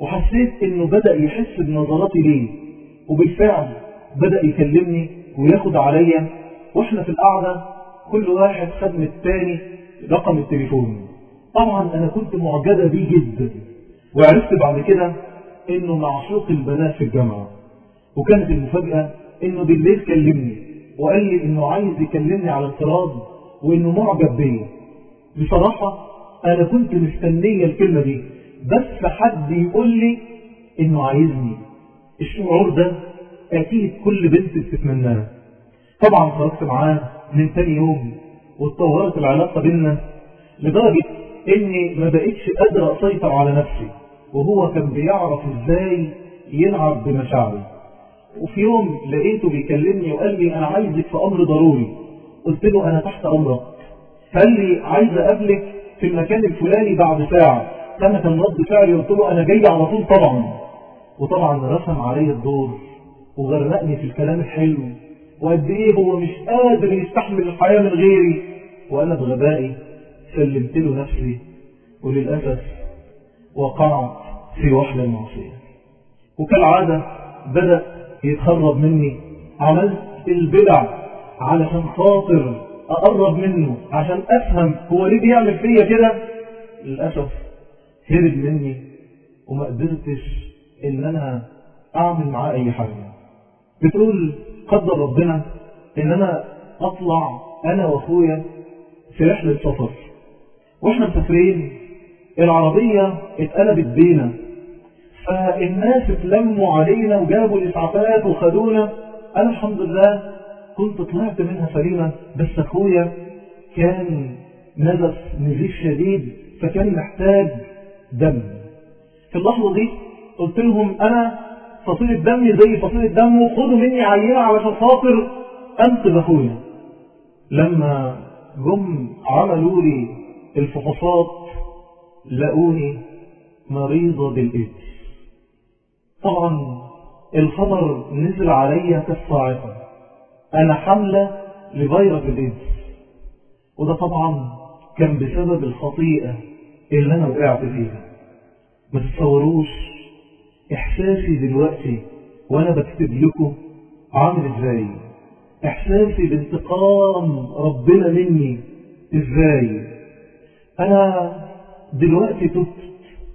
[SPEAKER 1] وحسيت إنه بدأ يحس بنظراتي ليه. وبالفعل بدأ يكلمني وياخد عليا وإحنا في القعدة كل واحد خد من التاني رقم التليفون. طبعا أنا كنت معجبة بيه جدا وعرفت بعد كده إنه معشوق البنات في الجامعة. وكانت المفاجأة إنه بالليل كلمني وقال لي إنه عايز يكلمني على انفراد وإنه معجب بيا. بصراحة أنا كنت مستنية الكلمة دي بس حد يقول لي إنه عايزني. الشعور ده أكيد كل بنت بتتمناه طبعا خرجت معاه من تاني يوم واتطورت العلاقة بينا لدرجة إني ما بقتش قادر أسيطر على نفسي وهو كان بيعرف إزاي يلعب بمشاعري. وفي يوم لقيته بيكلمني وقال لي أنا عايزك في أمر ضروري. قلت له أنا تحت أمرك. قال لي عايز أقابلك في المكان الفلاني بعد ساعة. أنا كان رد فعلي قلت له أنا جاي على طول طبعا. وطبعا رسم علي الدور. وغرقني في الكلام الحلو. وقد إيه هو مش قادر يستحمل الحياة من غيري. وأنا بغبائي سلمت له نفسي وللأسف وقعت في وحدة المعصية. وكالعادة بدأ يتخرب مني. عملت البدع علشان خاطر أقرب منه عشان أفهم هو ليه بيعمل فيا كده. للأسف هرب مني وما قدرتش إن أنا أعمل معاه أي حاجة. بتقول قدر ربنا إن أنا أطلع أنا وأخويا في رحلة سفر. وإحنا مسافرين العربية اتقلبت بينا فالناس اتلموا علينا وجابوا الإسعافات وخدونا. أنا الحمد لله كنت طلعت منها سليمة بس أخويا كان نزف نزيف شديد فكان محتاج دم. في اللحظة دي قلت لهم أنا فصيلة دمي زي فصيلة دمه خدوا مني عينة علشان خاطر أنقذ أخويا. لما جم عملوا لي الفحوصات لقوني مريضة بالإيدز. طبعا الخبر نزل عليا كالصاعقة. أنا حملة لفيروس الإيدز. وده طبعا كان بسبب الخطيئة اللي أنا وقعت فيها. ما تتصوروش إحساسي دلوقتي وأنا بكتب لكم عامل إزاي. إحساسي بانتقام ربنا مني إزاي. أنا دلوقتي تبت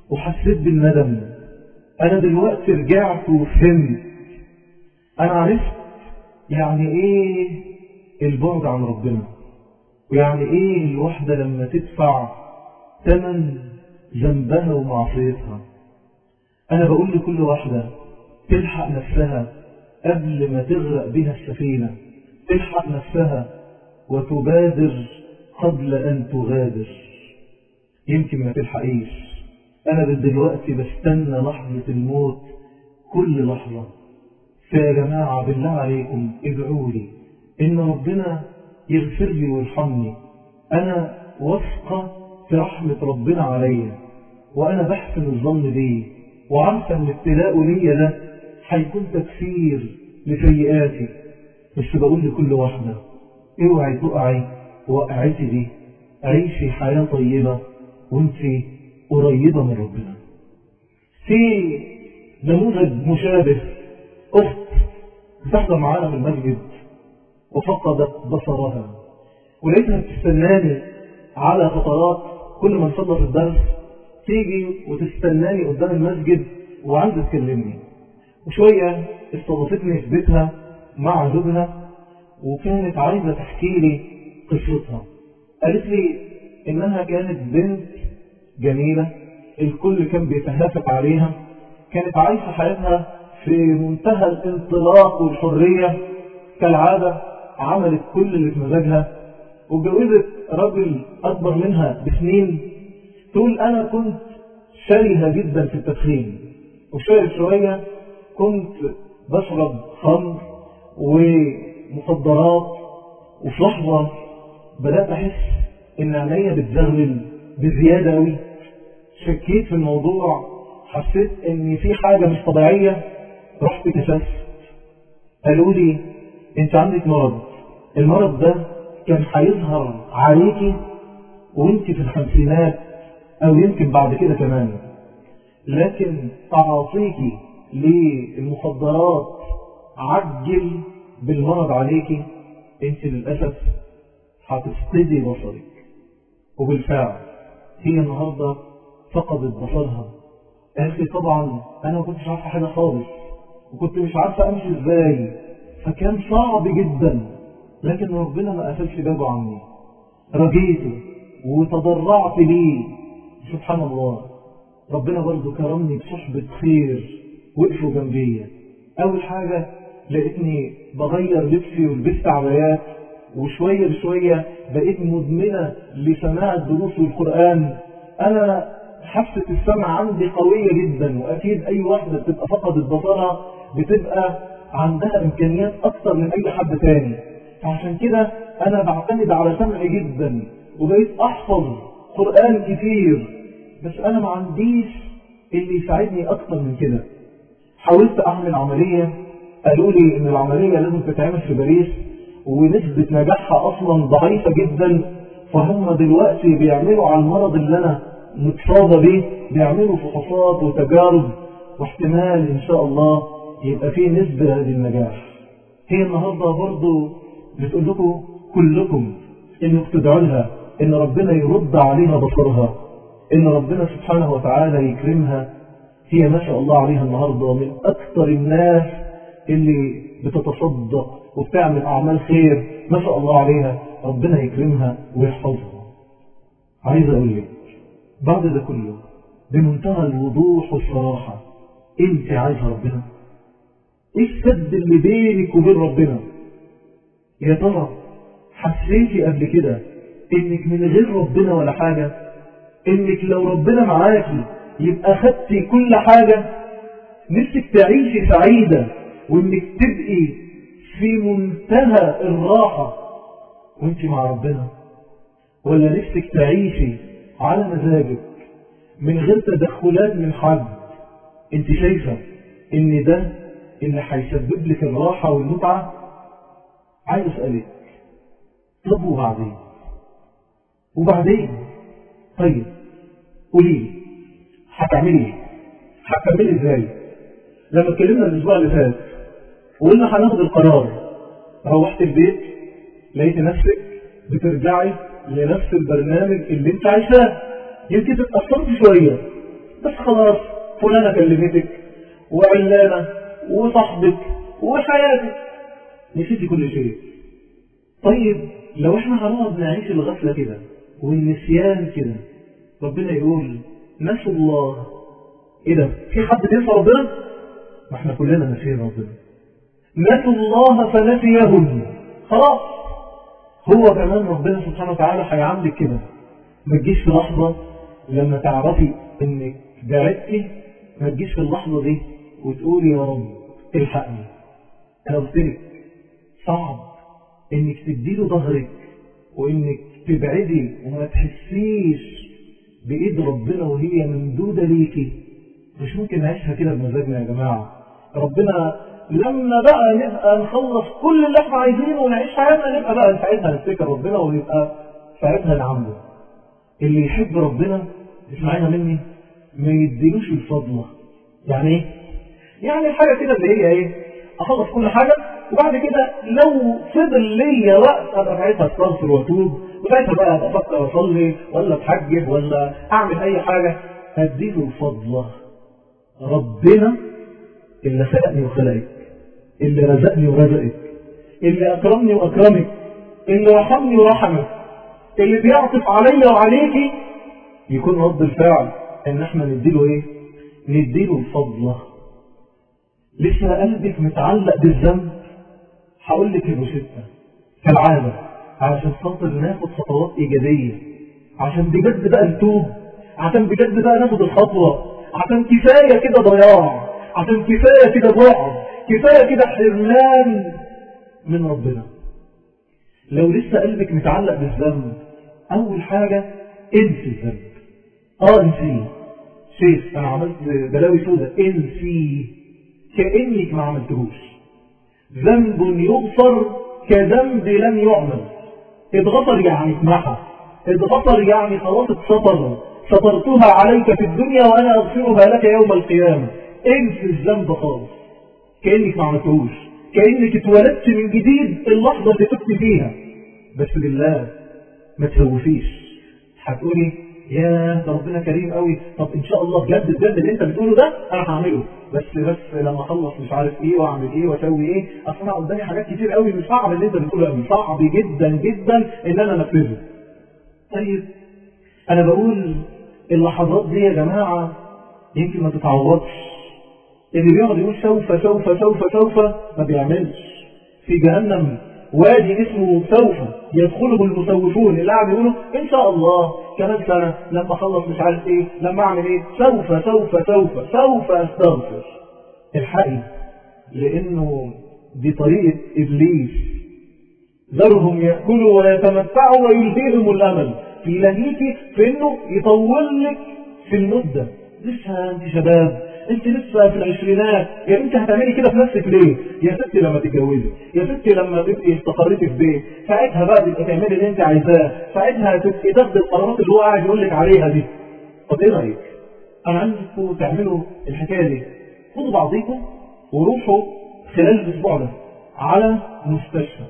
[SPEAKER 1] وحسيت بالندم. أنا دلوقتي رجعت وفهمت. أنا عرفت يعني إيه البعد عن ربنا. ويعني إيه الوحدة لما تدفع ثمن ذنبها ومعصيتها. أنا بقول لكل واحدة تلحق نفسها قبل ما تغرق بها السفينة. تلحق نفسها وتبادر قبل أن تغادر. يمكن ما تلحقيش. أنا دلوقتي بستنى لحظة الموت كل لحظة. فيا جماعة بالله عليكم ادعوا لي. إن ربنا يغفر لي ويرحمني. أنا واثقة في رحمة ربنا عليا وأنا بحسن الظن بيه. وعارفة إن ابتلاء ليا ده هيكون تكفير لسيئاتي. بس بقول لكل واحدة اوعي تقعي وقعتي دي عيشي حياة طيبة وانت قريبة من ربنا. في نموذج مشابه أخت بتحضر معانا في المسجد وفقدت بصرها. ولقيتها بتستناني على فترات كل ما نخلص الدرس تيجي وتستناني قدام المسجد وعايزة تكلمني. وشوية استضافتني في بيتها مع زوجها وكانت عايزة تحكي لي قصتها. قالت لي إنها كانت بنت جميلة الكل كان بيتهافت عليها كانت عايشة حياتها في منتهى الانطلاق والحرية. كالعادة عملت كل اللي في مزاجها واتجوزت راجل أكبر منها بسنين تقول أنا كنت شرهة جدا في التدخين. وشوية شوية كنت بشرب خمر ومخدرات وفي لحظة بدأت أحس إن عينيا بتزغلل بزيادة أوي. شكيت في الموضوع حسيت إن في حاجة مش طبيعية. رحت كشفت قالوا لي أنت عندك مرض. المرض ده كان هيظهر عليكي وأنت في الخمسينات. أو يمكن بعد كده كمان. لكن تعاطيكي للمخدرات عجل بالمرض عليكي أنت للأسف هتفقدي بصرك. وبالفعل هي النهاردة فقدت بصرها. قالت طبعا أنا ما كنتش عارفة حاجة خالص وكنت مش عارفة أمشي إزاي. فكان صعب جدا لكن ربنا ما قفلش بابه عني. رجيته وتضرعت ليه؟ سبحان الله. ربنا برضو كرمني بصحبة خير وقفوا جنبي. أول حاجة لقيتني بغير لبسي ولبست عبايات وشوية بشوية بقيت مدمنة لسماع الدروس والقرآن. أنا حاسة السمع عندي قوية جدا وأكيد أي واحدة بتبقى فقدت بصرها بتبقى عندها إمكانيات أكتر من أي حد تاني. فعشان كده أنا بعتمد على سمعي جدا وبقيت أحفظ قرآن كتير. بس أنا ما عنديش اللي يساعدني أكتر من كده. حاولت أعمل عملية قالوا لي إن العملية لازم تتعمل في باريس ونسبة نجاحها أصلا ضعيفة جدا فهم دلوقتي بيعملوا على المرض اللي أنا متصابة به بيعملوا فحوصات وتجارب واحتمال إن شاء الله يبقى فيه نسبة للنجاح. هي النهاردة برضو بتقول لكم كلكم إنك تدعوا لها إن ربنا يرد عليها بصرها. إن ربنا سبحانه وتعالى يكرمها. هي ما شاء الله عليها النهاردة من أكثر الناس اللي بتتصدق وبتعمل أعمال خير ما شاء الله عليها. ربنا يكرمها ويحفظها. عايز أقول لك بعد ده كله بمنتهى الوضوح والصراحة أنت عايزة ربنا؟ إيه السد اللي بينك وبين ربنا؟ يا ترى حسيتي قبل كده إنك من غير ربنا ولا حاجة؟ إنك لو ربنا معاكي يبقى خدتي كل حاجة نفسك تعيشي سعيدة وإنك تبقي في منتهى الراحة. وانت مع ربنا ولا نفسك تعيشي على مزاجك من غير تدخلات من حد. أنت شايفة إن ده اللي هيسبب لك الراحة والمتعة؟ عايز أسألك طب وبعدين؟ وبعدين؟ طيب قولي لي هتعملي إيه؟ هتكملي إزاي؟ لما اتكلمنا الأسبوع اللي فات وقلنا هناخد القرار روحت البيت لقيت نفسك بترجعي لنفس البرنامج اللي انت عايشاه يمكن تتأثرت شوية بس خلاص فلانة كلمتك وعلانة وصاحبك وحياتك. نسيتي كل شيء. طيب لو إحنا هنقعد نعيش الغفلة كده والنسيان كده. ربنا يقول نسوا الله. إيه ده؟ في حد بينسى ربنا؟ ما إحنا كلنا ناسيين ربنا. نسوا الله فنسيهم. خلاص. هو كمان ربنا سبحانه وتعالى هيعاملك كده. ما تجيش في لحظة لما تعرفي انك بعدتي ما تجيش في اللحظة دي وتقولي يا رب الحقني. أنا قلت لك صعب إنك تديله ظهرك وإنك تبعدي وما تحسيش بإيد ربنا وهي ممدودة ليكي. مش ممكن نعيشها كده بمزاجنا يا جماعة. ربنا لما بقى نبقى نخلص كل اللي إحنا عايزينه ونعيش حياتنا نبقى بقى ساعتها نفتكر ربنا ونبقى ساعتها نعمله اللي يحب ربنا اسمعينا مني ما يديلوش الفضلة يعني إيه؟ يعني الحاجة كده اللي هي إيه؟ أخلص كل حاجة وبعد كده لو فضل ليا وقت أبقى ساعتها أستغفر وأتوب. وساعتها بقى أفكر أصلي ولا أتحجب ولا أعمل أي حاجة. اديله الفضلة ربنا اللي خلقني وخلقك اللي رزقني ورزقك اللي أكرمني وأكرمك اللي رحمني ورحمك اللي بيعطف عليا وعليكي يكون رد الفعل إن إحنا نديله إيه؟ نديله الفضلة لسه قلبك متعلق بالذنب. هقول لك الروشتة كالعادة. علشان خاطر ناخد خطوات إيجابية. عشان بجد بقى نتوب عشان بجد بقى ناخد الخطوة. عشان كفاية كده ضياع. عشان كفاية كده بعد. كفاية كده حرمان من ربنا. لو لسه قلبك متعلق بالذنب أول حاجة انسي الذنب. آه انسيه. شيخ أنا عملت بلاوي سودة. انسيه. كأنك ما عملتهوش. ذنب يغفر كذنب لم يعمل. اتغفر يعني اتمحى اتغفر يعني خلاص اتسطر سطرتها عليك في الدنيا وأنا اغفرها لك يوم القيامة. انسي الذنب خالص. كأنك ما عملتهوش. كأنك اتولدت من جديد اللحظة اللي تبت فيها. بس بالله ما تهوفيش هتقولي يا ده ربنا كريم قوي. طب إن شاء الله بجد بجد اللي أنت بتقوله ده أنا هعمله. بس بس لما أخلص مش عارف إيه وأعمل إيه وأسوي إيه اصل أنا قدامي حاجات كتير قوي مش صعب اللي أنت بتقوله قوي صعب جدا جدا إن أنا أنفذه. طيب أنا بقول اللحظات دي يا جماعة يمكن ما تتعوضش. اللي بيقعد يقول سوف سوف سوف سوف ما بيعملش. في جهنم وادي اسمه سوف يدخله المسوفون. اللي قاعد يقولوا إن شاء الله كمان سنة لما أخلص مش عارف إيه لما أعمل إيه سوف سوف سوف سوف أستغفر. الحقي لأنه دي طريقة إبليس ذرهم يأكلوا ويتمتعوا ويلهيهم الأمل. في لهيك في إنه يطول لك في المدة لسه انت شباب. انت لسه في العشرينات. يا انت هتعملي كده في نفسك ليه؟ يا ستي لما تتجوزي يا ستي لما تبقي استقريتي في بيت ساعتها بقى تبقى تعملي اللي انت عايزاه. ساعتها تبقي تاخدي القرارات اللي هو قاعد يقول لك عليها دي. طب إيه رأيك؟ أنا عايزكم تعملوا الحكاية دي. خدوا بعضيكم وروحوا خلال الأسبوع ده على مستشفى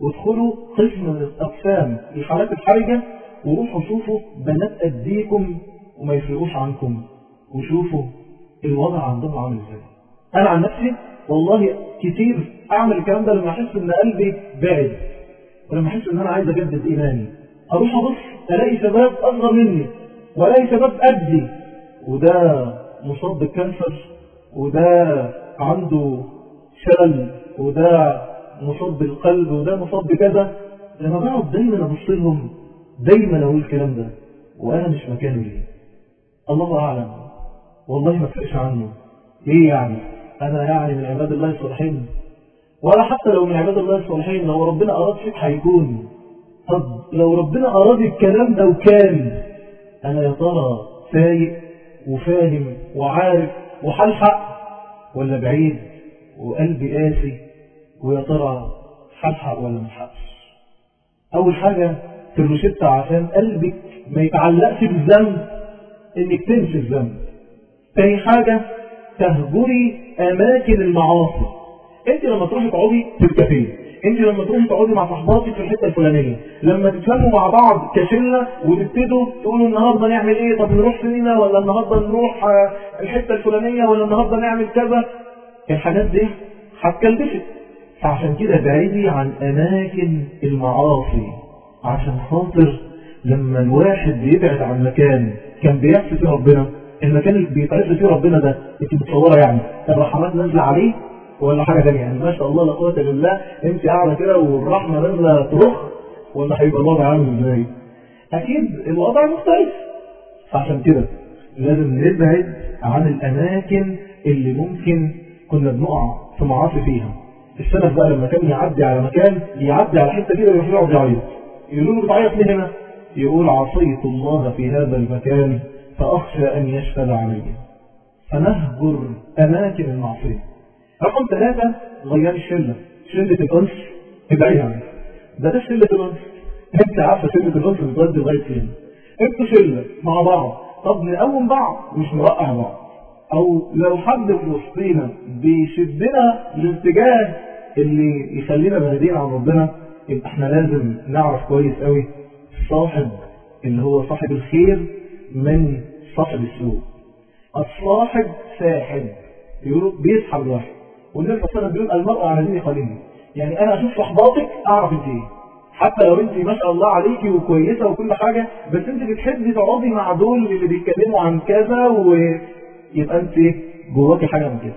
[SPEAKER 1] وادخلوا قسم من الأقسام الحالات الحرجة وروحوا شوفوا بنات قديكم وما يفرقوش عنكم. وشوفوا الوضع عندهم عامل إزاي أنا عن نفسي والله كتير أعمل الكلام ده لما أحس إن قلبي بعد. ولما أحس إن أنا عايز أجدد إيماني. أروح أبص ألاقي شباب أصغر مني وألاقي شباب قدي. وده مصاب بالكانسر وده عنده شلل وده مصاب بالقلب وده مصاب بكذا. لما بقعد دايما أبص لهم دايما أقول الكلام ده وأنا مش مكاني ليه؟ الله أعلم. والله ما فرقش عنه. إيه يعني؟ أنا يعني من عباد الله الصالحين. ولا حتى لو من عباد الله الصالحين لو ربنا أراد فيك هيكون طب لو ربنا أراد الكلام ده وكان أنا يا ترى فايق وفاهم وعارف وحلحق ولا بعيد وقلبي قاسي؟ ويا ترى حلحق ولا مش أول حاجة في عشان قلبك ما يتعلقش بالذنب إنك تنسي الذنب. تاني حاجة تهجري أماكن المعاصي. انت لما تروحي تقعدي في الكافيه انت لما تروحي تقعدي مع صحباتك في الحتة الفلانية لما تتلموا مع بعض كشلة وتبتدوا تقولوا النهارده نعمل إيه؟ طب نروح سينما ولا النهارده نروح الحتة الفلانية ولا النهارده نعمل كذا؟ الحاجات دي هتكلفك. فعشان كده بعيدي عن أماكن المعاصي عشان خاطر لما الواحد بيبعد عن مكان كان بيعصي فيه ربنا المكان اللي بيتعصي فيه ربنا ده انت متصوره يعني. الرحمات نازله عليه ولا حاجة ثانية يعني ما شاء الله لا قوة إلا بالله انت قاعدة كده والرحمة نازله ترخ ولا هيبقى الوضع عامل إزاي؟ أكيد الوضع مختلف. فعشان كده لازم نبعد عن الأماكن اللي ممكن كنا بنقع في معاصي فيها. السلف بقى لما كان يعدي على مكان يعدي على حتة كده يروح يقعد يعيط يقولوا له بتعيط ليه هنا؟ يقول عصيت الله في هذا المكان. فأخشى أن يشهد علي. فنهجر أماكن المعصية. رقم ثلاثة غير الشلة. شلة الأنس ابعد عنها ده شلة الأنس. انت عارفة شلة الأنس بتودي لغاية فين؟ أنتوا شلة مع بعض. طب نقوم بعض مش نوقع بعض. أو لو حد في وسطينا بيشدنا للاتجاه اللي يخلينا بعيدين عن ربنا يبقى إحنا لازم نعرف كويس قوي صاحب اللي هو صاحب الخير من صاحب السوء. الصاحب ساحب. يقولوا بيسحب الواحد. والنبي صلى الله عليه وسلم بيقول المرء على دين خليله يعني أنا أشوف صحباتك أعرف انت إيه. حتى لو انت ما شاء الله عليكي وكويسة وكل حاجة بس انت بتحبي تقعدي مع دول اللي بيتكلموا عن كذا ويبقى انت جواكي حاجة من كده.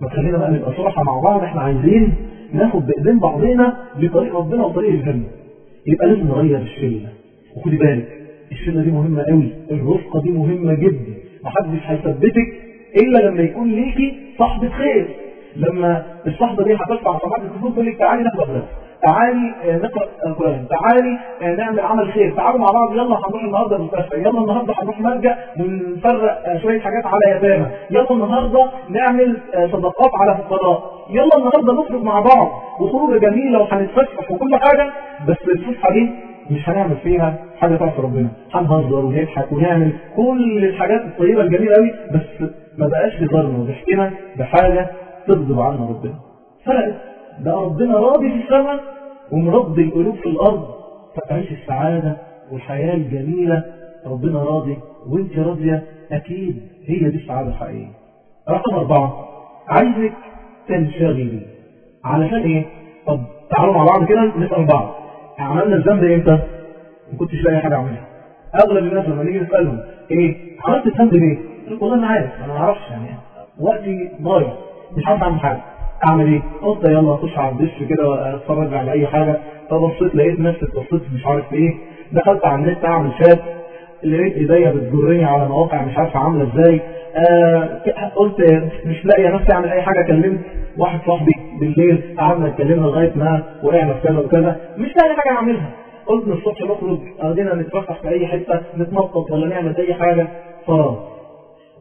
[SPEAKER 1] ما تخلينا بقى نبقى صراحة مع بعض. إحنا عايزين ناخد بايدين بعضنا لطريق ربنا وطريق الجنة. يبقى لازم نغير الشله وخدي بالك الشله دي مهمة قوي. الرفقة دي مهمة جدا. محدش هيثبتك إلا لما يكون ليكي صاحبه خير لما الصحبه دي هترفع صفحات الكفوف تقول لك تعالي ناخد درس تعالي نقرا القران تعالي نعمل عمل خير. تعالوا مع بعض. يلا هنروح النهارده المستشفى. يلا النهارده هنروح ملجا ونفرق شوية حاجات على يتامى. يلا النهارده نعمل صدقات على فقراء. يلا النهارده نخرج مع بعض. وخروجة جميلة وهنتفسح وكل حاجة. بس الفسحة دي مش هنعمل فيها حاجة تعرف ربنا. هنهزر ونضحك ونعمل كل الحاجات الطيبة الجميلة قوي بس ما بقاش هزارنا وضحكنا بحاجة تغضب عنا ربنا. فرقت ده ربنا راضي في السماء ومرضي القلوب في الأرض فتعيش السعادة والحياة الجميلة. ربنا راضي وأنت راضية أكيد هي دي السعادة الحقيقية. رقم أربعة عايزك تنشغلي. علشان إيه؟ طب تعالوا مع بعض كده نسأل بعض. عملنا الذنب إمتى؟ ما كنتش لاقي حاجة أعملها أغلب الناس لما نيجي نسألهم إيه؟ عملت الذنب ليه؟ والله أنا عارف أنا ما أعرفش يعني وقتي ضايع مش عارف أعمل حاجة أعمل إيه؟ قلت يلا أخش على الدش كده وأتفرج على أي حاجة فبصيت لقيت نفسي بصيت مش عارف إيه دخلت على النت أعمل شات لقيت إيديا بتجرني على مواقع مش عارف عاملة إزاي آه قلت مش لاقي نفسي أعمل أي حاجة كلمت واحد صاحبي بالليل قعدنا اتكلمنا لغاية ما وقعنا في كذا وكذا مش لاقي حاجة اعملها قلت من الصبح نخرج قضينا نتفسح في أي حتة نتنطط ولا نعمل أي حاجة. فراغ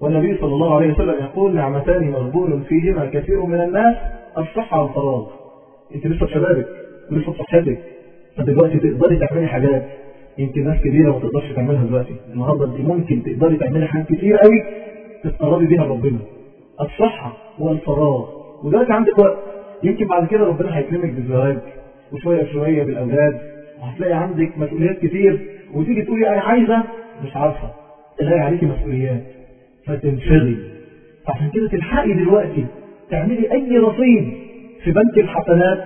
[SPEAKER 1] والنبي صلى الله عليه وسلم يقول نعمتان مغبون فيهما كثير من الناس الصحة والفراغ. أنت لسه شبابك لسه صحتك. فدلوقتي تقدري تعملي حاجات؟ يمكن ناس كبيرة ما تقدرش تعملها دلوقتي. النهاردة انت ممكن تقدري تعملي حاجات كتير قوي تتقربي بيها لربنا. الصحة والفراغ. ودلوقتي عندك وقت. يمكن بعد كده ربنا هيكرمك بالزواج وشوية بشوية بالأولاد وهتلاقي عندك مسؤوليات كتير وتيجي تقولي أنا عايزة مش عارفة تلاقي عليكي مسؤوليات فتنشغلي عشان كده تلحقي دلوقتي تعملي أي رصيد في بنك الحسنات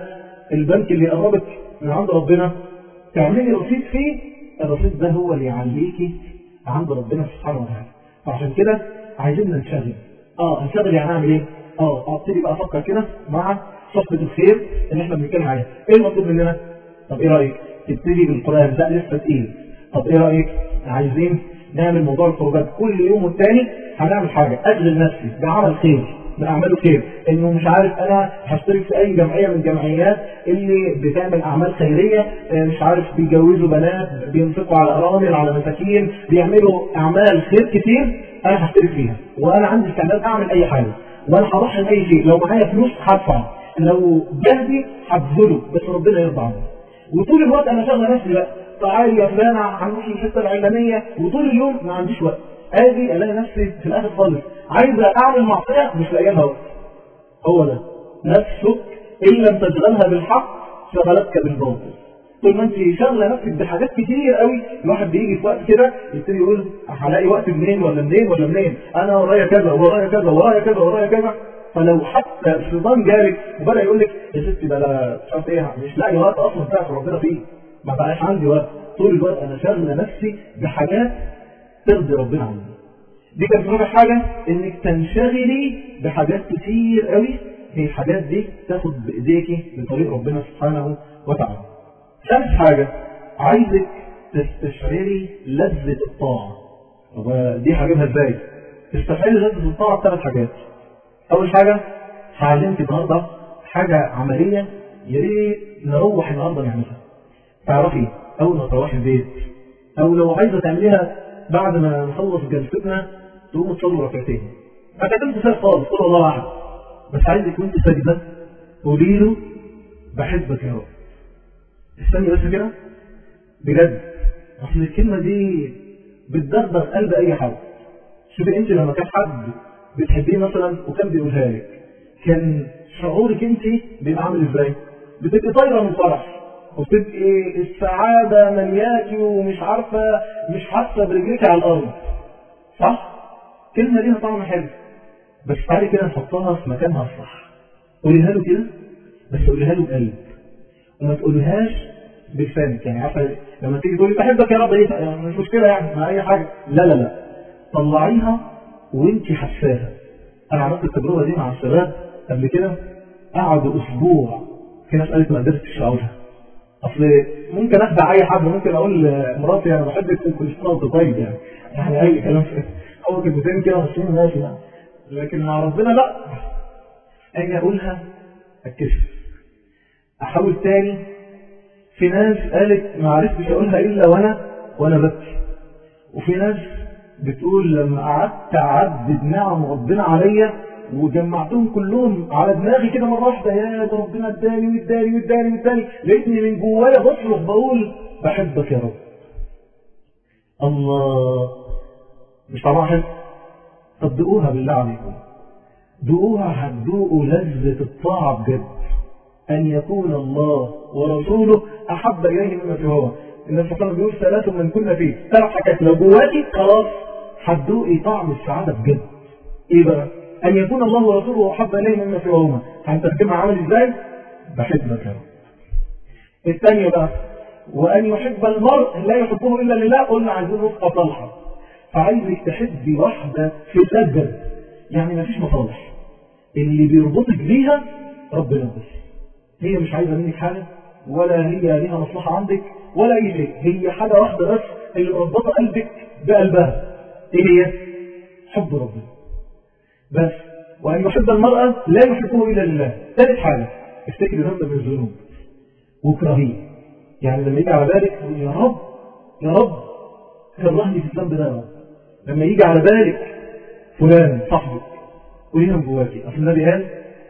[SPEAKER 1] البنك اللي يقربك من عند ربنا تعملي رصيد فيه الرصيد ده هو اللي يعليكي عند ربنا سبحانه وتعالى. فعشان كده عايزين ننشغل. آه انشغل يعني أعمل إيه؟ آه أبتدي بقى أفكر كده مع صحبة الخير اللي إحنا بنتكلم عليها. إيه المطلوب مننا؟ طب إيه رأيك؟ تبتدي بالقرآن لا لسه تقيل طب إيه رأيك؟ عايزين نعمل موضوع الخروجات. كل يوم والتاني هنعمل حاجة. أشغل نفسي بعمل خير بأعمال خير إنه مش عارف أنا هشترك في أي جمعية من الجمعيات اللي بتعمل أعمال خيرية مش عارف بيجوزوا بنات بينفقوا على أرامل على مساكين بيعملوا أعمال خير كتير أنا هشترك فيها. وأنا عندي استعداد أعمل أي حاجة. وأنا هضحي أي شيء. لو معايا فلوس هدفع. لو جهدي هبذله بس ربنا يرضى عني وطول الوقت أنا شغل نفسي بقى. تعالي يا فلان هنروح الحتة العلانيه وطول اليوم ما عنديش وقت. آجي ألاقي نفسي في الآخر خالص. عايز أعمل معصية مش لاقي لها وقت هو ده. نفسك إن لم تشغلها بالحق شغلتك بالباطل. طول ما أنت شغله نفسك بحاجات كتير قوي الواحد بيجي في وقت كده يبتدي يقول هلاقي وقت منين ولا منين ولا منين؟ أنا ورايا كذا ورايا كذا ورايا كذا ورايا كذا. فلو حتى الشيطان جالك وبدأ يقول لك يا ستي ده لا مش عارف إيه مش لاقي وقت أصلا تعرف ربنا فيه. ما بقاش عندي وقت. طول الوقت أنا شاغله نفسي بحاجات ترضي ربنا عني دي كانت رابع حاجة إنك تنشغلي بحاجات كتير قوي. هي الحاجات دي تاخد بايديكي لطريق ربنا سبحانه وتعالى. ثالث حاجة عايزك تستشعري لذة الطاعة. طب دي هجيبها إزاي؟ تستشعري لذة الطاعة بثلاث حاجات. أول حاجة هعلمك النهارده حاجة عملية يا ريت نروح النهارده نعملها. تعرفي أول ما تروحي البيت أو لو عايزة تعمليها بعد ما نخلص جلستنا تقوموا تصلوا ركعتين. ركعتين تسال خالص قول الله أحد. بس عايزك وأنت ساجدة قولي له بحبك يا رب. استني بس كده. بجد أصل الكلمة دي بتدغدغ قلب أي حد. شوفي أنت لما كان حد بتحبيه مثلا وكان بيقولها لك كان شعورك انت بيبقى عامل إزاي؟ بتبقي طايرة من الفرح. وبتبقي السعادة ملياكي ومش عارفة مش حاسة برجلك على الأرض. صح؟ كلمة ليها طعم حلو. بس تعالي كده نحطها في مكانها الصح قوليها له كده بس قوليها له بقلب. وما تقولهاش بلسانك. يعني عارفة لما تيجي تقولي بحبك يا رب إيه؟ مش مشكلة يعني مع أي حاجة. لا لا لا. طلعيها وانت حساها. أنا عملت التجربة دي مع الشباب قبل كده قعدوا أسبوع في ناس قالت ما قدرتش اقولها أصل ممكن اخدع أي حد ممكن أقول لمراتي أنا بحبك كل سنه وانت طيب يعني يعني أي كلام هو كلمتين كده ماشيين ماشي يعني. لكن مع ربنا لأ. أجي أقولها أتكسف. أحاول تاني. في ناس قالت ما عرفتش أقولها إلا وأنا وأنا ببكي. وفي ناس بتقول لما قعدت اعدد نعم ربنا عليا وجمعتهم كلهم على دماغي كده مرة واحدة يا ده ربنا اداني واداني واداني واداني لقيتني من جوايا بصرخ بقول بحبك يا رب. الله. مش طبعا حلو؟ طب دوقوها بالله عليكم. دوقوها هتدوقوا لذة الطاعة بجد أن يكون الله ورسوله أحب إليه مما سواه النبي صلى الله عليه وسلم بيقول ثلاث من كنا فيه. ثلاث حاجات لو جواكي خلاص. هتدوقي طعم السعادة بجد. إيه بقى؟ أن يكون الله ورسوله أحب إليه مما سواهما. هنترجمها عامل إزاي؟ بحبك يا رب. الثانية بقى وأن يحب المرء لا يحبه إلا لله. قلنا عايزين رفقة صالحة. فعايزك تحبي واحدة في بجد يعني مفيش مصالح. اللي بيربطك بيها ربنا بس. هي مش عايزة منك حاجة ولا هي ليها مصلحة عندك ولا أي شيء. هي حاجة واحدة بس اللي مربطة قلبك بقلبها. إيه هي؟ حب ربنا. بس وأن يحب المرأة لا يحبه إلا لله. ثالث حاجة افتكري ذنب من الذنوب واكرهيه يعني لما يجي على بالك يا رب يا رب كرهني في الذنب ده لما يجي على بالك فلان صاحبك قوليها من جواكي. أصل النبي قال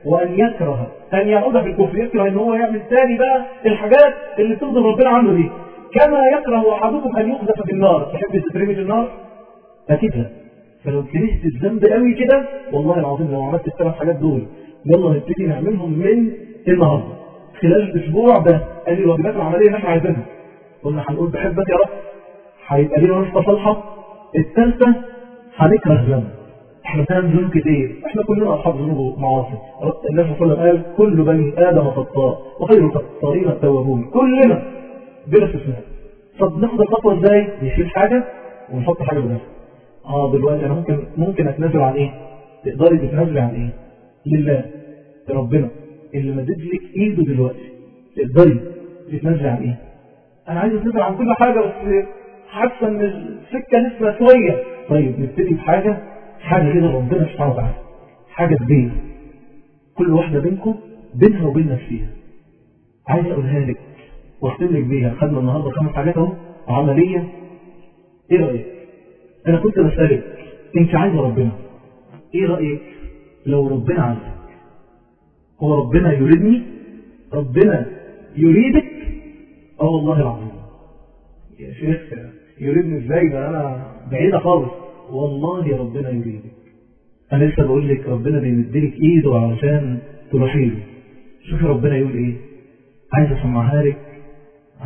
[SPEAKER 1] وأن يكره أن يعود في الكفر. يكره إن هو يعمل تاني بقى الحاجات اللي تغضب ربنا عنه دي. كما يكره أحدكم أن يقذف في النار. تحب تترمي النار؟ لا فلو كرهت الذنب قوي كده والله العظيم لو عملت الثلاث حاجات دول يلا نبتدي نعملهم من النهارده. خلال الأسبوع ده ادي الواجبات العملية اللي إحنا عايزينها. قلنا هنقول بحبك يا رب. هيبقى لينا نصف صالحه الثالثة هنكره الذنب إحنا بنعمل ذنوب كتير. إحنا كلنا أصحاب ذنوب ومعاصي. النبي صلى الله عليه وسلم قال كل بني آدم خطاء وخير الخطائين التوابون. كلنا بلا استثناء. طب ناخد الخطوة إزاي؟ نشيل حاجة ونحط حاجة بدلها آه دلوقتي أنا ممكن ممكن أتنازل عن إيه؟ تقدري تتنازلي عن إيه؟ لله لربنا. اللي مدد لك إيده دلوقتي تقدري تتنازلي عن إيه؟ أنا عايز أتنازل عن كل حاجة بس حاسة إن السكة لسه شوية. طيب نبتدي بحاجة حاجة كده ربنا سبحانه وتعالى. حاجة كبيرة. كل واحدة بينكم بينها وبين نفسها عايز أقولها لك واختم لك بيها. خدنا النهارده خمس حاجات أهو عملية. إيه رأيك؟ أنا كنت بسألك انت عايزه ربنا إيه رأيك؟ لو ربنا عايزك هو ربنا يريدني؟ ربنا يريدك؟ آه والله العظيم. يا شيخ يريدني إزاي؟ ده أنا بعيدة خالص. والله ربنا يريدك. أنا لسه بقول لك ربنا بيمدلك إيده علشان تروحي له شوفي ربنا يقول إيه. عايز أسمعها لك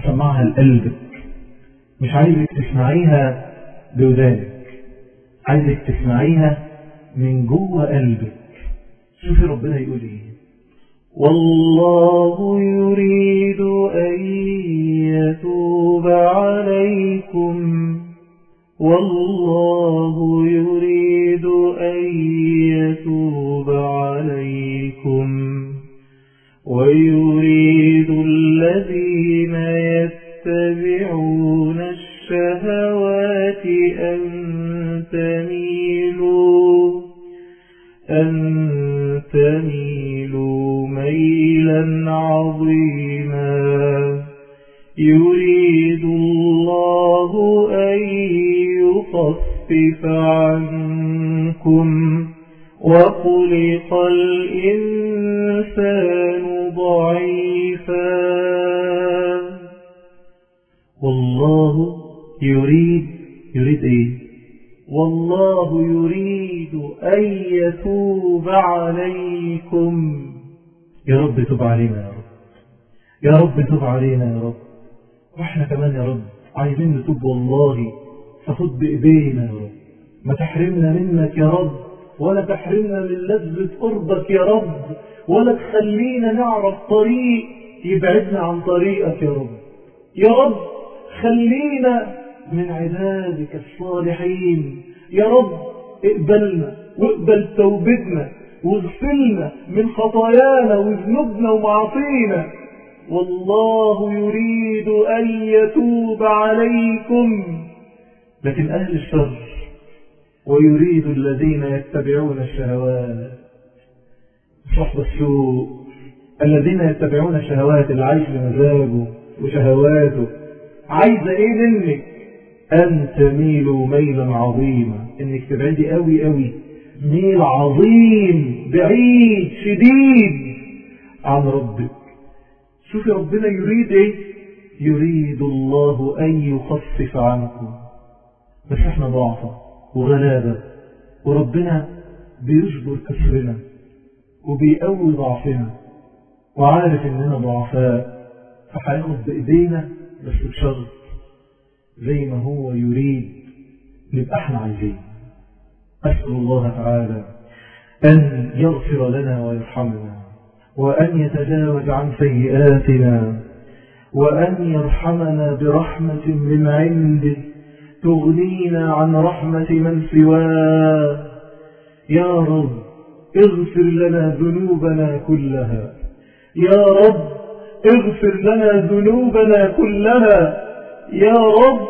[SPEAKER 1] أسمعها لقلبك. مش عايزك تسمعيها بودانك عايزك تسمعيها من جوه قلبك. شوفي ربنا يقول إيه. والله يريد أن يتوب عليكم. والله يريد أن يتوب عليكم. ويريد الذين أن تميلوا ميلا عظيما. يريد الله أن يخفف عنكم. وخلق الإنسان ضعيفا. والله يريد يريد إيه؟ والله يريد أن يتوب عليكم. يا رب تب علينا يا رب. يا رب تب علينا يا رب. وإحنا كمان يا رب عايزين نتوب والله. فخد بإيدينا يا رب. ما تحرمنا منك يا رب ولا تحرمنا من لذة قربك يا رب ولا تخلينا نعرف طريق يبعدنا عن طريقك يا رب. يا رب خلينا من عبادك الصالحين. يا رب اقبلنا واقبل توبتنا واغفلنا من خطايانا وذنوبنا ومعاصينا. والله يريد أن يتوب عليكم. لكن أهل الشر ويريد الذين يتبعون الشهوات. صحب السوء الذين يتبعون الشهوات العيش بمزاجه وشهواته. عايزة إيه منك أن تميلوا ميلا عظيما. إنك تبعدي قوي قوي ميل عظيم بعيد شديد. عن ربك. شوفي ربنا يريد إيه؟ يريد الله أن يخفف عنكم. بس إحنا ضعفة وغلابة. وربنا بيجبر كسرنا وبيقوي ضعفنا. وعارف إننا ضعفاء. فهياخد بإيدينا بس بشرط زي ما هو يريد نبقى إحنا عايزين. أسأل الله تعالى أن يغفر لنا ويرحمنا وأن يتجاوز عن سيئاتنا وأن يرحمنا برحمة من عنده تغنينا عن رحمة من سواه. يا رب اغفر لنا ذنوبنا كلها. يا رب اغفر لنا ذنوبنا كلها. يا رب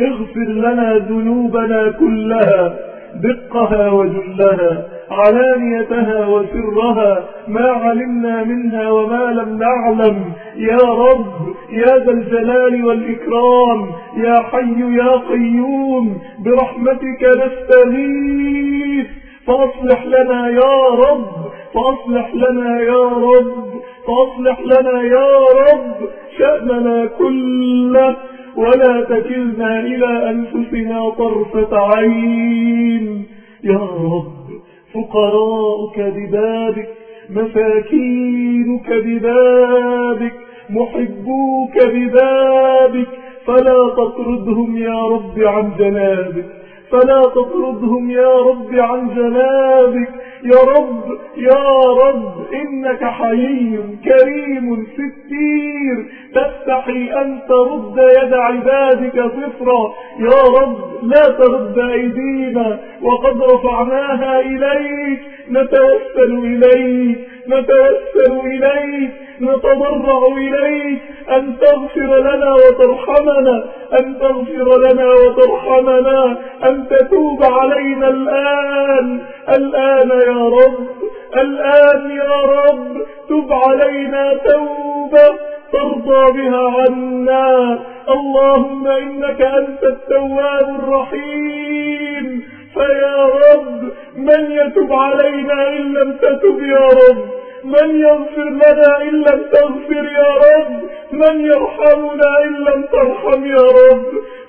[SPEAKER 1] اغفر لنا ذنوبنا كلها دقها وجلها علانيتها وسرها ما علمنا منها وما لم نعلم. يا رب يا ذا الجلال والإكرام يا حي يا قيوم برحمتك نستغيث. فأصلح لنا يا رب فأصلح لنا يا رب فأصلح لنا يا رب شأننا كله. ولا تكلنا إلى أنفسنا طرفة عين. يا رب فقراؤك ببابك مساكينك ببابك محبوك ببابك فلا تطردهم يا رب عن جنابك فلا تطردهم يا رب عن جنابك. يا رب يا رب إنك حيي كريم ستير تستحي أن ترد يد عبادك صفرا. يا رب لا ترد أيدينا وقد رفعناها إليك. نتوسل إليك. نتوسل إليك نتضرع إليك. أن تغفر لنا وترحمنا أن تغفر لنا وترحمنا أن تتوب علينا الآن. الآن يا رب الآن يا رب تب علينا توبة ترضى بها عنا. اللهم إنك أنت التواب الرحيم. فيا رب من يتب علينا إن لم تتب يا رب؟ من يغفر لنا إن لم تغفر يا رب؟ من يرحمنا إن لم ترحم يا رب؟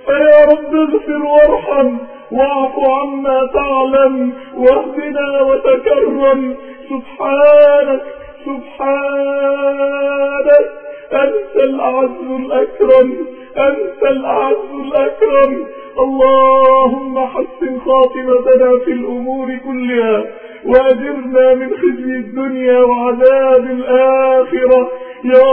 [SPEAKER 1] فيا رب اغفر وارحم واعف عما تعلم واهدنا وتكرم. سبحانك سبحانك أنت الأعز الأكرم أنت الأعز الأكرم. اللهم حسن خاتمتنا في الأمور كلها. وأجرنا من خزي الدنيا وعذاب الآخرة. يا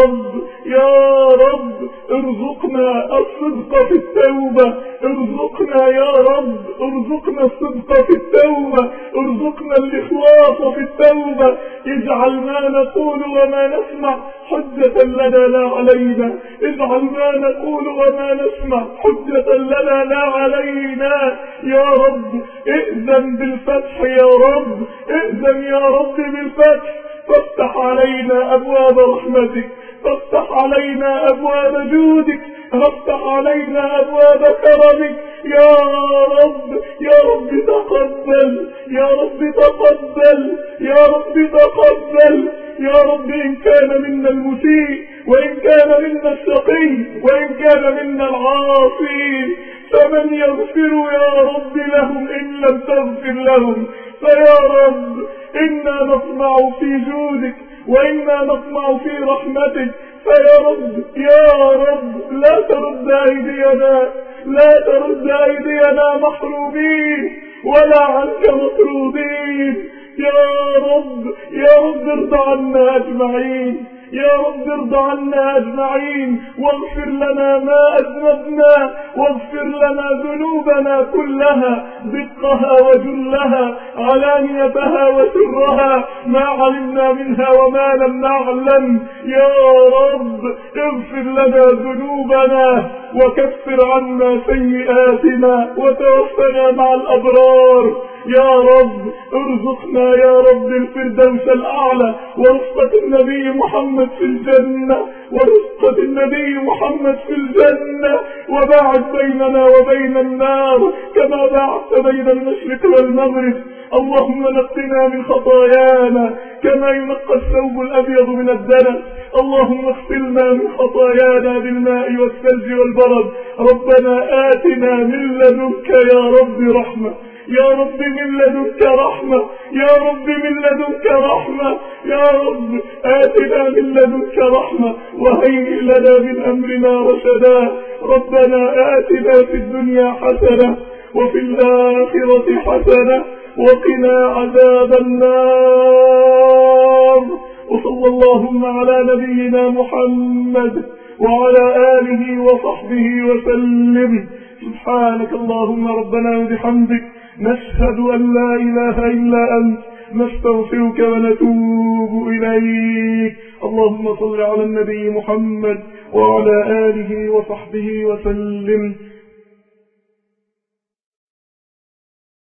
[SPEAKER 1] رب يا رب ارزقنا الصدق في التوبة. ارزقنا يا رب ارزقنا الصدق في التوبة. ارزقنا الإخلاص في التوبة. اجعل ما نقول وما نسمع حجة لنا لا علينا. اجعل ما نقول وما نسمع حجة لنا لا علينا. يا رب ائذن بالفتح يا رب ائذن يا رب بالفتح. فافتح علينا أبواب رحمتك فافتح علينا أبواب جودك فافتح علينا أبواب كرمك. يا رب يا رب تقبل يا رب تقبل يا رب تقبل. يا رب إن كان منا المسيء وإن كان منا الشقي وإن كان منا العاصي. فمن يغفر يا رب لهم إن لم تغفر لهم فيا رب إنا نطمع في جودك وإنا نطمع في رحمتك. فيا رب يا رب لا ترد أيدينا لا ترد أيدينا محرومين ولا عنك مطرودين. يا رب يا رب ارضى عنا أجمعين. يا رب ارضى عنا أجمعين واغفر لنا ما أذنبنا واغفر لنا ذنوبنا كلها دقها وجلها علانيتها وسرها ما علمنا منها وما لم نعلم. يا رب اغفر لنا ذنوبنا وكفر عنا سيئاتنا وتوفنا مع الأبرار. يا رب ارزقنا يا رب الفردوس الأعلى ورفقة النبي محمد في الجنة ورفقة النبي محمد في الجنة وباعد بيننا وبين النار كما باعدت بين المشرق والمغرب. اللهم نقنا من خطايانا كما ينقى الثوب الأبيض من الدنس. اللهم اغسلنا من خطايانا بالماء والثلج والبرد. ربنا آتنا من لدنك يا رب رحمة. يا رب من لدنك رحمة يا رب من لدنك رحمة يا رب آتنا من لدنك رحمة وهيئ لنا من أمرنا رشدا. ربنا آتنا في الدنيا حسنة وفي الآخرة حسنة وقنا عذاب النار. وصلى اللهم على نبينا محمد وعلى آله وصحبه وسلم. سبحانك اللهم ربنا وبحمدك نشهد أن لا إله إلا أنت نستغفرك ونتوب إليك. اللهم صل على النبي محمد وعلى آله وصحبه وسلم.